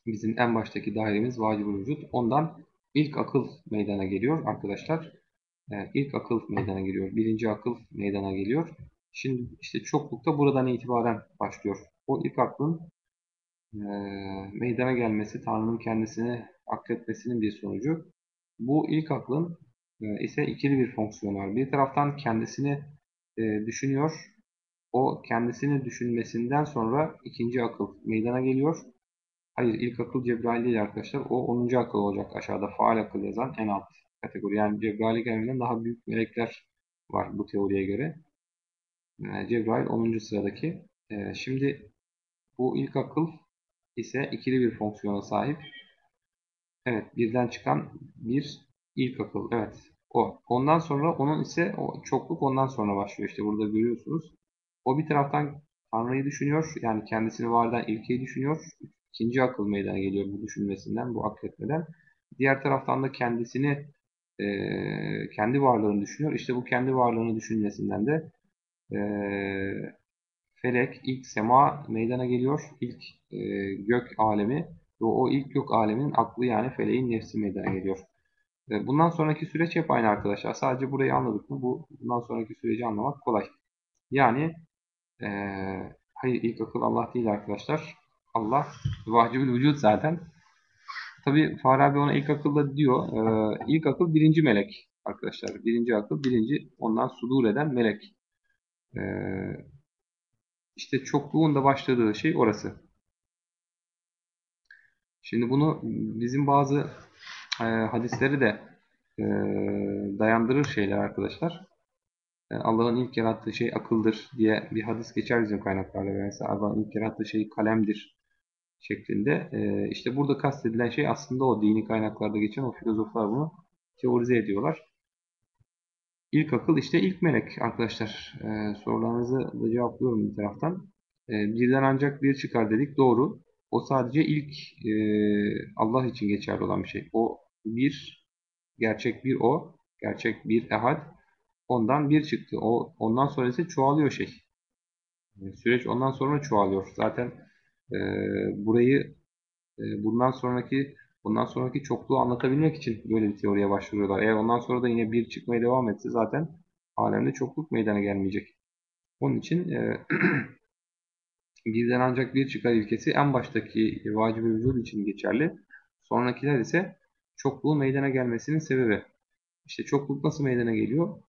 Speaker 1: bizim en baştaki dairemiz vacib vücut. Ondan ilk akıl meydana geliyor arkadaşlar. E, ilk akıl meydana geliyor. Birinci akıl meydana geliyor. Şimdi işte çoklukta buradan itibaren başlıyor. O ilk aklın e, meydana gelmesi, Tanrı'nın kendisini akletmesinin bir sonucu. Bu ilk aklın ise ikili bir fonksiyon var. Bir taraftan kendisini e, düşünüyor. O kendisini düşünmesinden sonra ikinci akıl meydana geliyor. Hayır ilk akıl Cebrail değil arkadaşlar. O 10. akıl olacak aşağıda faal akıl yazan en alt kategori. Yani Cebrail'e gelmeden daha büyük melekler var bu teoriye göre. Ee, Cebrail 10. sıradaki. Ee, şimdi bu ilk akıl ise ikili bir fonksiyona sahip. Evet birden çıkan bir ilk akıl. Evet o. Ondan sonra onun ise o çokluk ondan sonra başlıyor. İşte burada görüyorsunuz. O bir taraftan Tanrı'yı düşünüyor. Yani kendisini var eden ilkeyi düşünüyor. İkinci akıl meydana geliyor bu düşünmesinden, bu akletmeden. Diğer taraftan da kendisini e, kendi varlığını düşünüyor. İşte bu kendi varlığını düşünmesinden de e, felek, ilk sema meydana geliyor. İlk e, gök alemi Ve o ilk yok aleminin aklı yani feleğin nefsi meydana geliyor. E, bundan sonraki süreç hep aynı arkadaşlar. Sadece burayı anladık mı? Bu bundan sonraki süreci anlamak kolay. Yani e, hayır ilk akıl Allah değil arkadaşlar. Allah vacibül vücut zaten. Tabi Farabi ona ilk akılda diyor. E, ilk akıl birinci melek arkadaşlar. Birinci akıl birinci ondan sudur eden melek. E, işte çokluğun da başladığı şey orası. Şimdi bunu bizim bazı e, hadisleri de e, dayandırır şeyler arkadaşlar. Yani Allah'ın ilk yarattığı şey akıldır diye bir hadis geçer bizim kaynaklarda. Mesela Allah'ın ilk yarattığı şey kalemdir şeklinde. E, işte burada kastedilen şey aslında o dini kaynaklarda geçen o filozoflar bunu teorize ediyorlar. İlk akıl işte ilk melek arkadaşlar. E, sorularınızı da cevaplıyorum bir taraftan. E, birden ancak bir çıkar dedik. Doğru. O sadece ilk e, Allah için geçerli olan bir şey. O bir, gerçek bir o, gerçek bir ehad. Ondan bir çıktı. O ondan sonra ise çoğalıyor şey. Süreç ondan sonra çoğalıyor. Zaten e, burayı e, bundan sonraki bundan sonraki çokluğu anlatabilmek için böyle bir teoriye başvuruyorlar. Eğer ondan sonra da yine bir çıkmaya devam etse zaten alemde çokluk meydana gelmeyecek. Onun için e, birden ancak bir çıkar ilkesi en baştaki vacib-i vücud için geçerli. Sonrakiler ise çokluğun meydana gelmesinin sebebi. İşte çokluk nasıl meydana geliyor?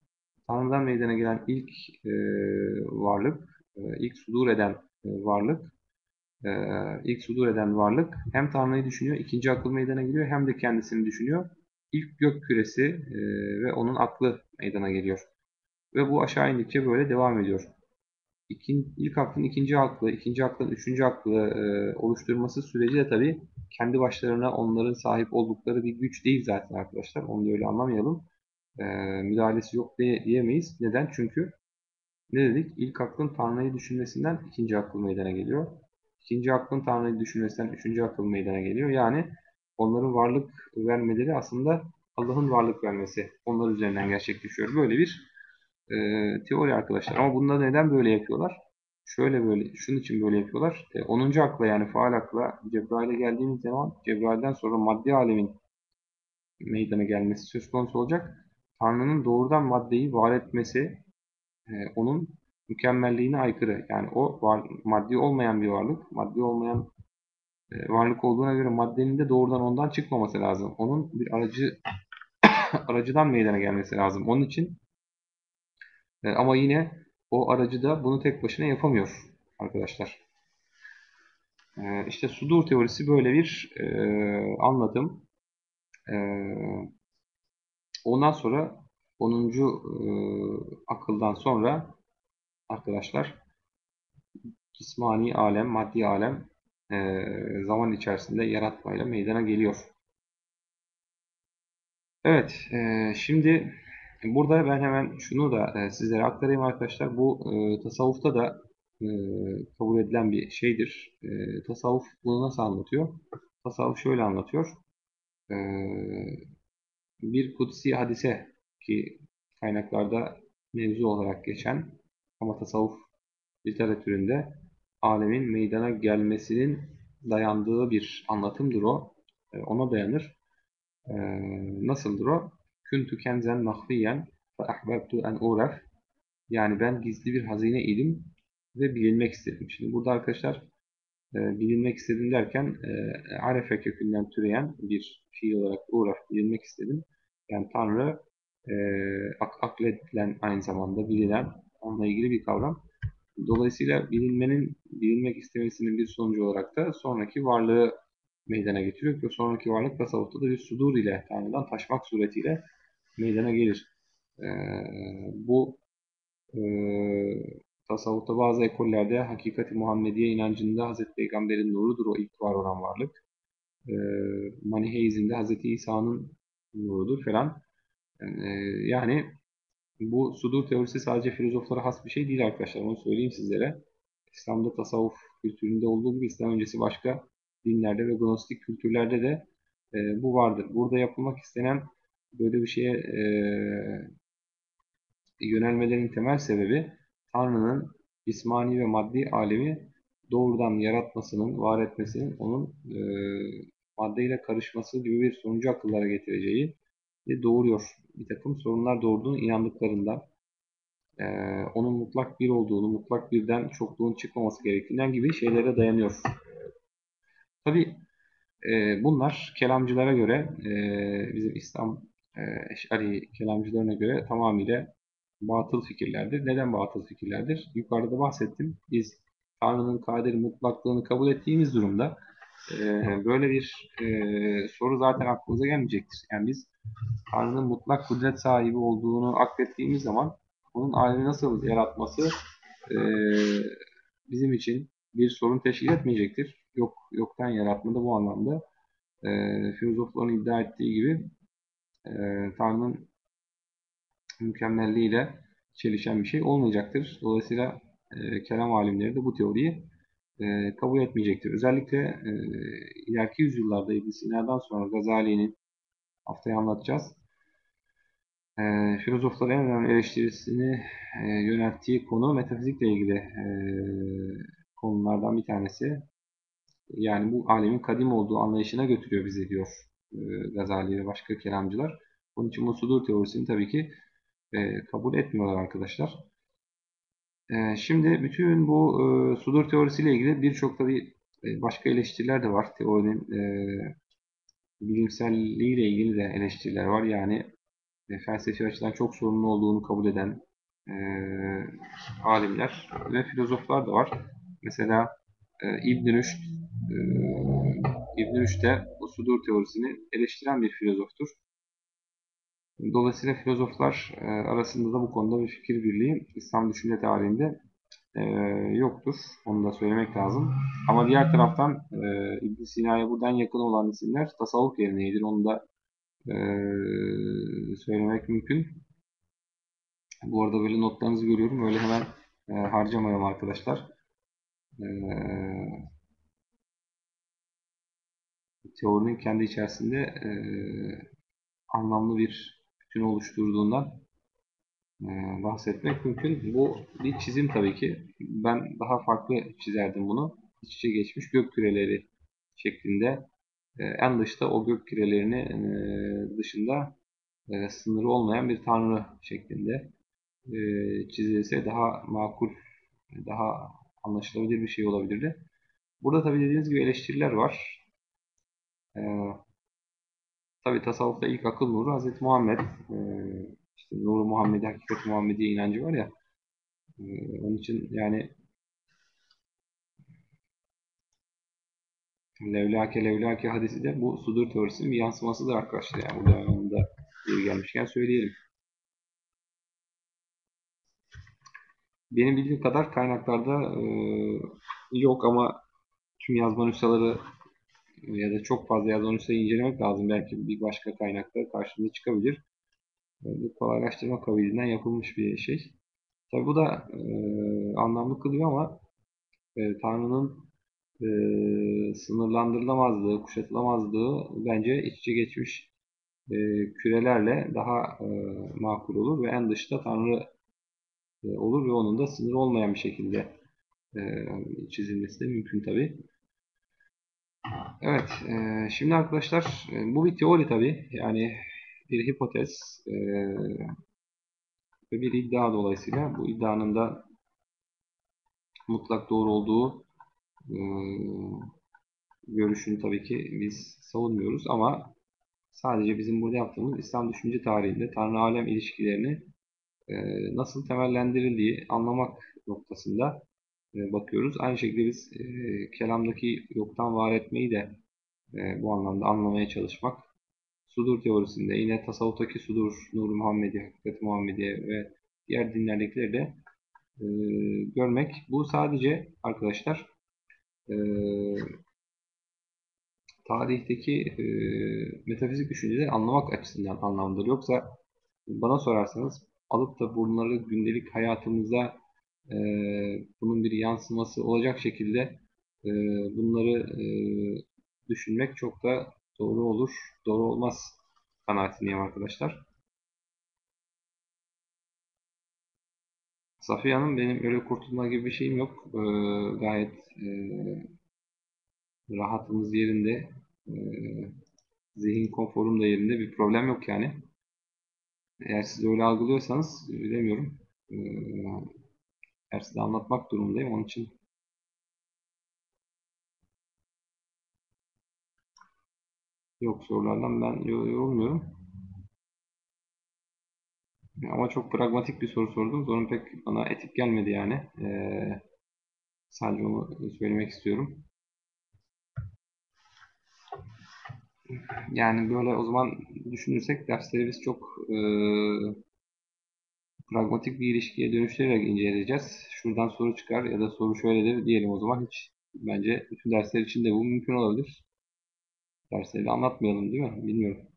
Speaker 1: Tanrı'dan meydana gelen ilk e, varlık, e, ilk sudur eden e, varlık, e, ilk sudur eden varlık hem Tanrı'yı düşünüyor, ikinci akıl meydana geliyor hem de kendisini düşünüyor. İlk gök küresi e, ve onun aklı meydana geliyor. Ve bu aşağı indikçe böyle devam ediyor. İkin, ilk aklın ikinci aklı, ikinci aklın üçüncü aklı e, oluşturması süreci de tabii kendi başlarına onların sahip oldukları bir güç değil zaten arkadaşlar. Onu da öyle anlamayalım. E, müdahalesi yok diye, diyemeyiz. Neden? Çünkü ne dedik? İlk aklın Tanrı'yı düşünmesinden ikinci akıl meydana geliyor. İkinci aklın Tanrı'yı düşünmesinden üçüncü akıl meydana geliyor. Yani onların varlık vermeleri aslında Allah'ın varlık vermesi. Onlar üzerinden gerçekleşiyor. Böyle bir e, teori arkadaşlar. Ama bunda neden böyle yapıyorlar? Şöyle böyle, şunun için böyle yapıyorlar. E, 10. akla yani faal akla Cebrail'e geldiğimiz zaman Cebrail'den sonra maddi alemin meydana gelmesi söz konusu olacak. Tanrı'nın doğrudan maddeyi var etmesi e, onun mükemmelliğine aykırı. Yani o var, maddi olmayan bir varlık, maddi olmayan e, varlık olduğuna göre maddenin de doğrudan ondan çıkmaması lazım. Onun bir aracı aracıdan meydana gelmesi lazım. Onun için e, ama yine o aracı da bunu tek başına yapamıyor arkadaşlar. E, işte sudur teorisi böyle bir e, anlatım. E, ondan sonra 10. E, akıldan sonra arkadaşlar cismani alem, maddi alem zaman içerisinde yaratmayla meydana geliyor. Evet, şimdi Burada ben hemen şunu da e, sizlere aktarayım arkadaşlar. Bu e, tasavvufta da e, kabul edilen bir şeydir. Tasavvuf bunu nasıl anlatıyor? Tasavvuf şöyle anlatıyor. Bir kutsi hadise ki kaynaklarda mevzu olarak geçen ama tasavvuf literatüründe alemin meydana gelmesinin dayandığı bir anlatımdır o. Ona dayanır. Nasıldır o? Küntü kenzen mahfiyen ve ahbabtu en uraf. Yani ben gizli bir hazine idim ve bilinmek istedim. Şimdi burada arkadaşlar e, bilinmek istedim derken e, arefe kökünden türeyen bir fiil olarak uraf bilinmek istedim. Yani Tanrı e, ak akledilen aynı zamanda bilinen onunla ilgili bir kavram. Dolayısıyla bilinmenin, bilinmek istemesinin bir sonucu olarak da sonraki varlığı meydana getiriyor. Ve sonraki varlık tasavvufta da bir sudur ile Tanrı'dan taşmak suretiyle meydana gelir. E, bu e, tasavvufta bazı ekollerde hakikati Muhammediye inancında Hz. Peygamber'in nurudur o ilk var olan varlık. E, Maniheizm'de Hz. İsa'nın nurudur falan. E, yani bu sudur teorisi sadece filozoflara has bir şey değil arkadaşlar. Onu söyleyeyim sizlere. İslam'da tasavvuf kültüründe olduğu gibi İslam öncesi başka dinlerde ve gnostik kültürlerde de e, bu vardır. Burada yapılmak istenen böyle bir şeye e, yönelmelerinin temel sebebi Tanrı'nın cismani ve maddi alemi doğrudan yaratmasının, var etmesinin onun e, maddeyle karışması gibi bir sonucu akıllara getireceği ve doğuruyor. Bir takım sorunlar doğurduğunu inandıklarından e, onun mutlak bir olduğunu, mutlak birden çokluğun çıkmaması gerektiğinden gibi şeylere dayanıyor. Tabi e, bunlar kelamcılara göre, e, bizim İslam e, Eş'ari kelamcılarına göre tamamıyla batıl fikirlerdir. Neden batıl fikirlerdir? Yukarıda bahsettim. Biz Tanrı'nın kadir mutlaklığını kabul ettiğimiz durumda e, böyle bir e, soru zaten aklımıza gelmeyecektir. Yani biz Tanrı'nın mutlak kudret sahibi olduğunu aklettiğimiz zaman onun alemi nasıl yaratması e, bizim için bir sorun teşkil etmeyecektir. Yok yoktan yaratmada bu anlamda e, filozofların iddia ettiği gibi e, Tanrı'nın mükemmelliğiyle çelişen bir şey olmayacaktır. Dolayısıyla e, kelam alimleri de bu teoriyi e, kabul etmeyecektir. Özellikle e, ileriki yüzyıllarda İbn Sina'dan sonra Gazali'nin haftaya anlatacağız. E, filozofların en önemli eleştirisini e, yönelttiği konu metafizikle ilgili e, konulardan bir tanesi. Yani bu alemin kadim olduğu anlayışına götürüyor bizi diyor e, Gazali ve başka kelamcılar. Bunun için bu sudur teorisini tabii ki e, kabul etmiyorlar arkadaşlar. E, şimdi bütün bu e, sudur teorisiyle ilgili birçok tabii e, başka eleştiriler de var. Teorinin e, bilimselliğiyle ilgili de eleştiriler var. Yani e, felsefi açıdan çok sorunlu olduğunu kabul eden e, alimler ve filozoflar da var. Mesela e, İbn Rüşd e, İbn Rüşd de bu sudur teorisini eleştiren bir filozoftur. Dolayısıyla filozoflar e, arasında da bu konuda bir fikir birliği İslam düşünce tarihinde e, yoktur. Onu da söylemek lazım. Ama diğer taraftan e, İbn Sina'ya buradan yakın olan isimler tasavvuf geleneğidir. Onu da söylemek mümkün. Bu arada böyle notlarınızı görüyorum. Öyle hemen harcamayalım arkadaşlar. E, teorinin kendi içerisinde e, anlamlı bir bütün oluşturduğundan e, bahsetmek mümkün. Bu bir çizim tabii ki. Ben daha farklı çizerdim bunu. İç içe geçmiş gök küreleri şeklinde. E, en dışta o gök kürelerini e, dışında e, sınırı olmayan bir tanrı şeklinde e, çizilse daha makul, daha anlaşılabilir bir şey olabilirdi. Burada tabii dediğiniz gibi eleştiriler var. E, tabii tasavvufta ilk akıl nuru Hz. Muhammed. E, işte Nuru Muhammedi, Hakikat Muhammediye inancı var ya. E, onun için yani Levlake Levlake hadisi de bu sudur teorisinin bir yansımasıdır arkadaşlar. Yani burada onu da bir gelmişken söyleyelim. Benim bildiğim kadar kaynaklarda e, yok ama tüm yazma nüshaları ya da çok fazla yazma nüshayı incelemek lazım. Belki bir başka kaynakta karşımıza çıkabilir. Bu kolaylaştırma kabiliğinden yapılmış bir şey. Tabi bu da e, anlamlı kılıyor ama e, Tanrı'nın e, sınırlandırılamazlığı, kuşatılamazlığı bence iç içe geçmiş e, kürelerle daha e, makul olur ve en dışta Tanrı e, olur ve onun da sınır olmayan bir şekilde e, çizilmesi de mümkün tabi. Evet, e, şimdi arkadaşlar e, bu bir teori tabi. Yani bir hipotez e, ve bir iddia dolayısıyla bu iddianın da mutlak doğru olduğu e, görüşünü tabii ki biz savunmuyoruz ama sadece bizim burada yaptığımız İslam düşünce tarihinde Tanrı-Alem ilişkilerini e, nasıl temellendirildiği anlamak noktasında bakıyoruz. Aynı şekilde biz e, kelamdaki yoktan var etmeyi de e, bu anlamda anlamaya çalışmak sudur teorisinde yine tasavvuftaki sudur, Nur Muhammedi, Hakikat Muhammediye ve diğer dinlerdekileri de e, görmek. Bu sadece arkadaşlar e, tarihteki e, metafizik düşünceleri anlamak açısından anlamdır. Yoksa bana sorarsanız alıp da bunları gündelik hayatımıza e, bunun bir yansıması olacak şekilde e, bunları e, düşünmek çok da doğru olur, doğru olmaz kanaatindeyim arkadaşlar. Safiye Hanım benim öyle kurtulma gibi bir şeyim yok. Ee, gayet e, rahatımız yerinde. E, zihin konforum da yerinde. Bir problem yok yani. Eğer siz öyle algılıyorsanız bilemiyorum. E, eğer size anlatmak durumundayım. Onun için yok sorulardan ben yorulmuyorum. Ama çok pragmatik bir soru sordum. Onun pek bana etik gelmedi yani. Ee, sadece onu söylemek istiyorum. Yani böyle o zaman düşünürsek dersleri biz çok e, pragmatik bir ilişkiye dönüştürerek inceleyeceğiz. Şuradan soru çıkar ya da soru şöyledir diyelim o zaman hiç bence bütün dersler için de bu mümkün olabilir. Dersleri anlatmayalım değil mi? Bilmiyorum.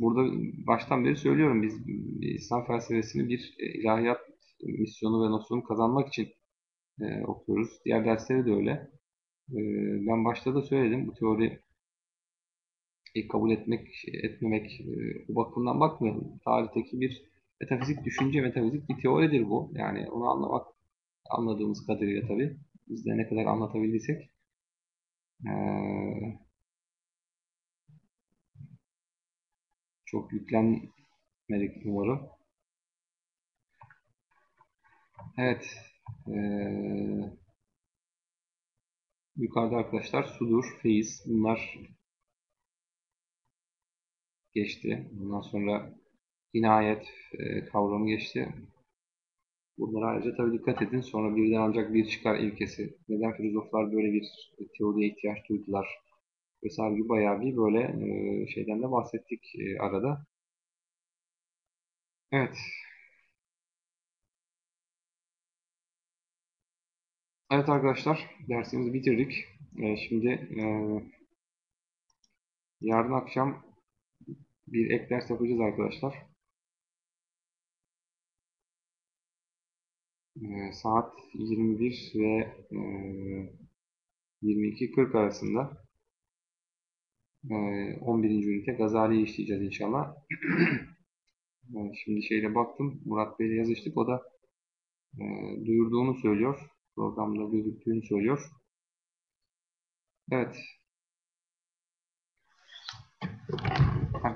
Speaker 1: Burada baştan beri söylüyorum biz İslam felsefesini bir ilahiyat misyonu ve nosyonu kazanmak için e, okuyoruz. Diğer dersleri de öyle. E, ben başta da söyledim bu teori kabul etmek, etmemek e, bu bakımdan bakmayalım. Tarihteki bir metafizik düşünce, metafizik bir teoridir bu. Yani onu anlamak, anladığımız kadarıyla tabii. Biz de ne kadar anlatabildiysek. Ee, çok yüklenmedik umarım. Evet. Ee, yukarıda arkadaşlar sudur, feyiz bunlar geçti. Bundan sonra inayet e, kavramı geçti. Bunlara ayrıca tabii dikkat edin. Sonra birden ancak bir çıkar ilkesi. Neden filozoflar böyle bir teoriye ihtiyaç duydular? Vesaire gibi bayağı bir böyle e, şeyden de bahsettik e, arada. Evet. Evet arkadaşlar, dersimizi bitirdik. Şimdi yarın akşam bir ek ders yapacağız arkadaşlar. E, saat 21 ve e, 22.40 arasında e, 11. ünite Gazali'yi işleyeceğiz inşallah. e, şimdi şeyle baktım, Murat Bey'le yazıştık. O da e, duyurduğunu söylüyor. Programda gözüktüğünü söylüyor. Evet.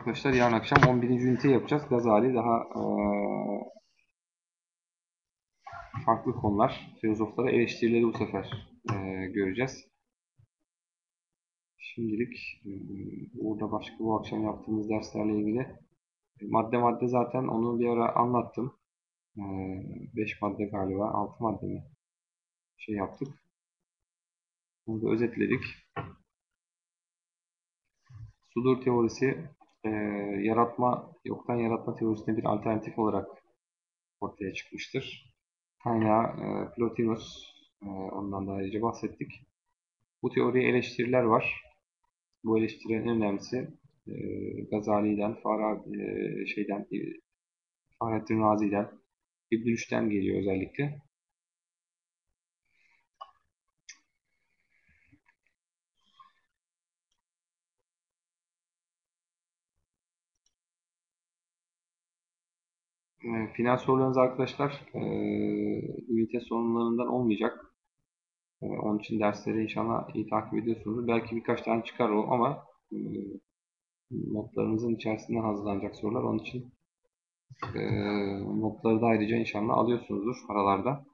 Speaker 1: Arkadaşlar yarın akşam 11. ünite yapacağız. Gazali daha e, farklı konular. Filozoflara eleştirileri bu sefer e, göreceğiz. Şimdilik e, burada başka bu akşam yaptığımız derslerle ilgili madde madde zaten onu bir ara anlattım. 5 e, madde galiba, 6 madde mi? Şey yaptık. Bunu da özetledik. Sudur teorisi e, yaratma, yoktan yaratma teorisine bir alternatif olarak ortaya çıkmıştır. Kaynağı e, Plotinus, e, ondan da ayrıca bahsettik. Bu teoriye eleştiriler var. Bu eleştirilerin en önemlisi e, Gazali'den, Farabi, e, şeyden, e, Fahrettin Razi'den, İbn Rüşd'den geliyor özellikle. E, final sorularınız arkadaşlar e, ünite sonlarından olmayacak. E, onun için dersleri inşallah iyi takip ediyorsunuz. Belki birkaç tane çıkar o ama e, notlarınızın içerisinden hazırlanacak sorular. Onun için e, notları da ayrıca inşallah alıyorsunuzdur aralarda.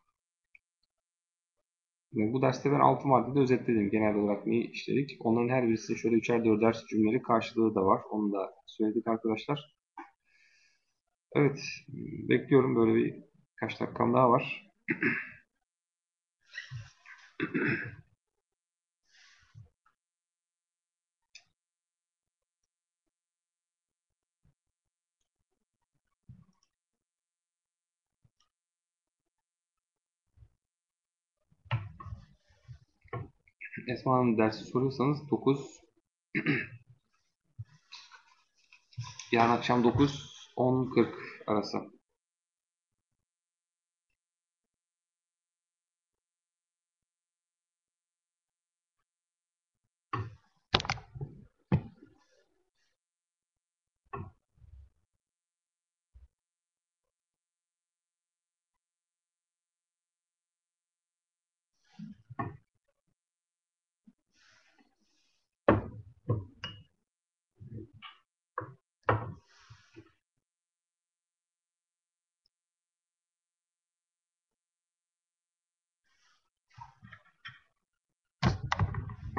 Speaker 1: E, bu derste ben 6 maddede özetledim genel olarak neyi işledik. Onların her birisi şöyle 3'er 4'er cümleleri karşılığı da var. Onu da söyledik arkadaşlar. Evet, bekliyorum. Böyle bir kaç dakikam daha var. Esma Hanım dersi soruyorsanız 9 yarın akşam 9 10.40 arası.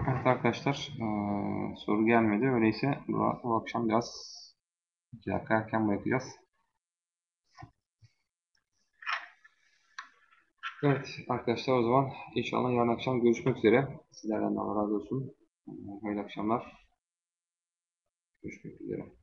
Speaker 1: Evet arkadaşlar eee, soru gelmedi. Öyleyse bu, bu akşam biraz 2 dakika erken bırakacağız. Evet arkadaşlar o zaman inşallah yarın akşam görüşmek üzere. Sizlerden de Allah razı olsun. Eee, Hayırlı akşamlar. Görüşmek üzere.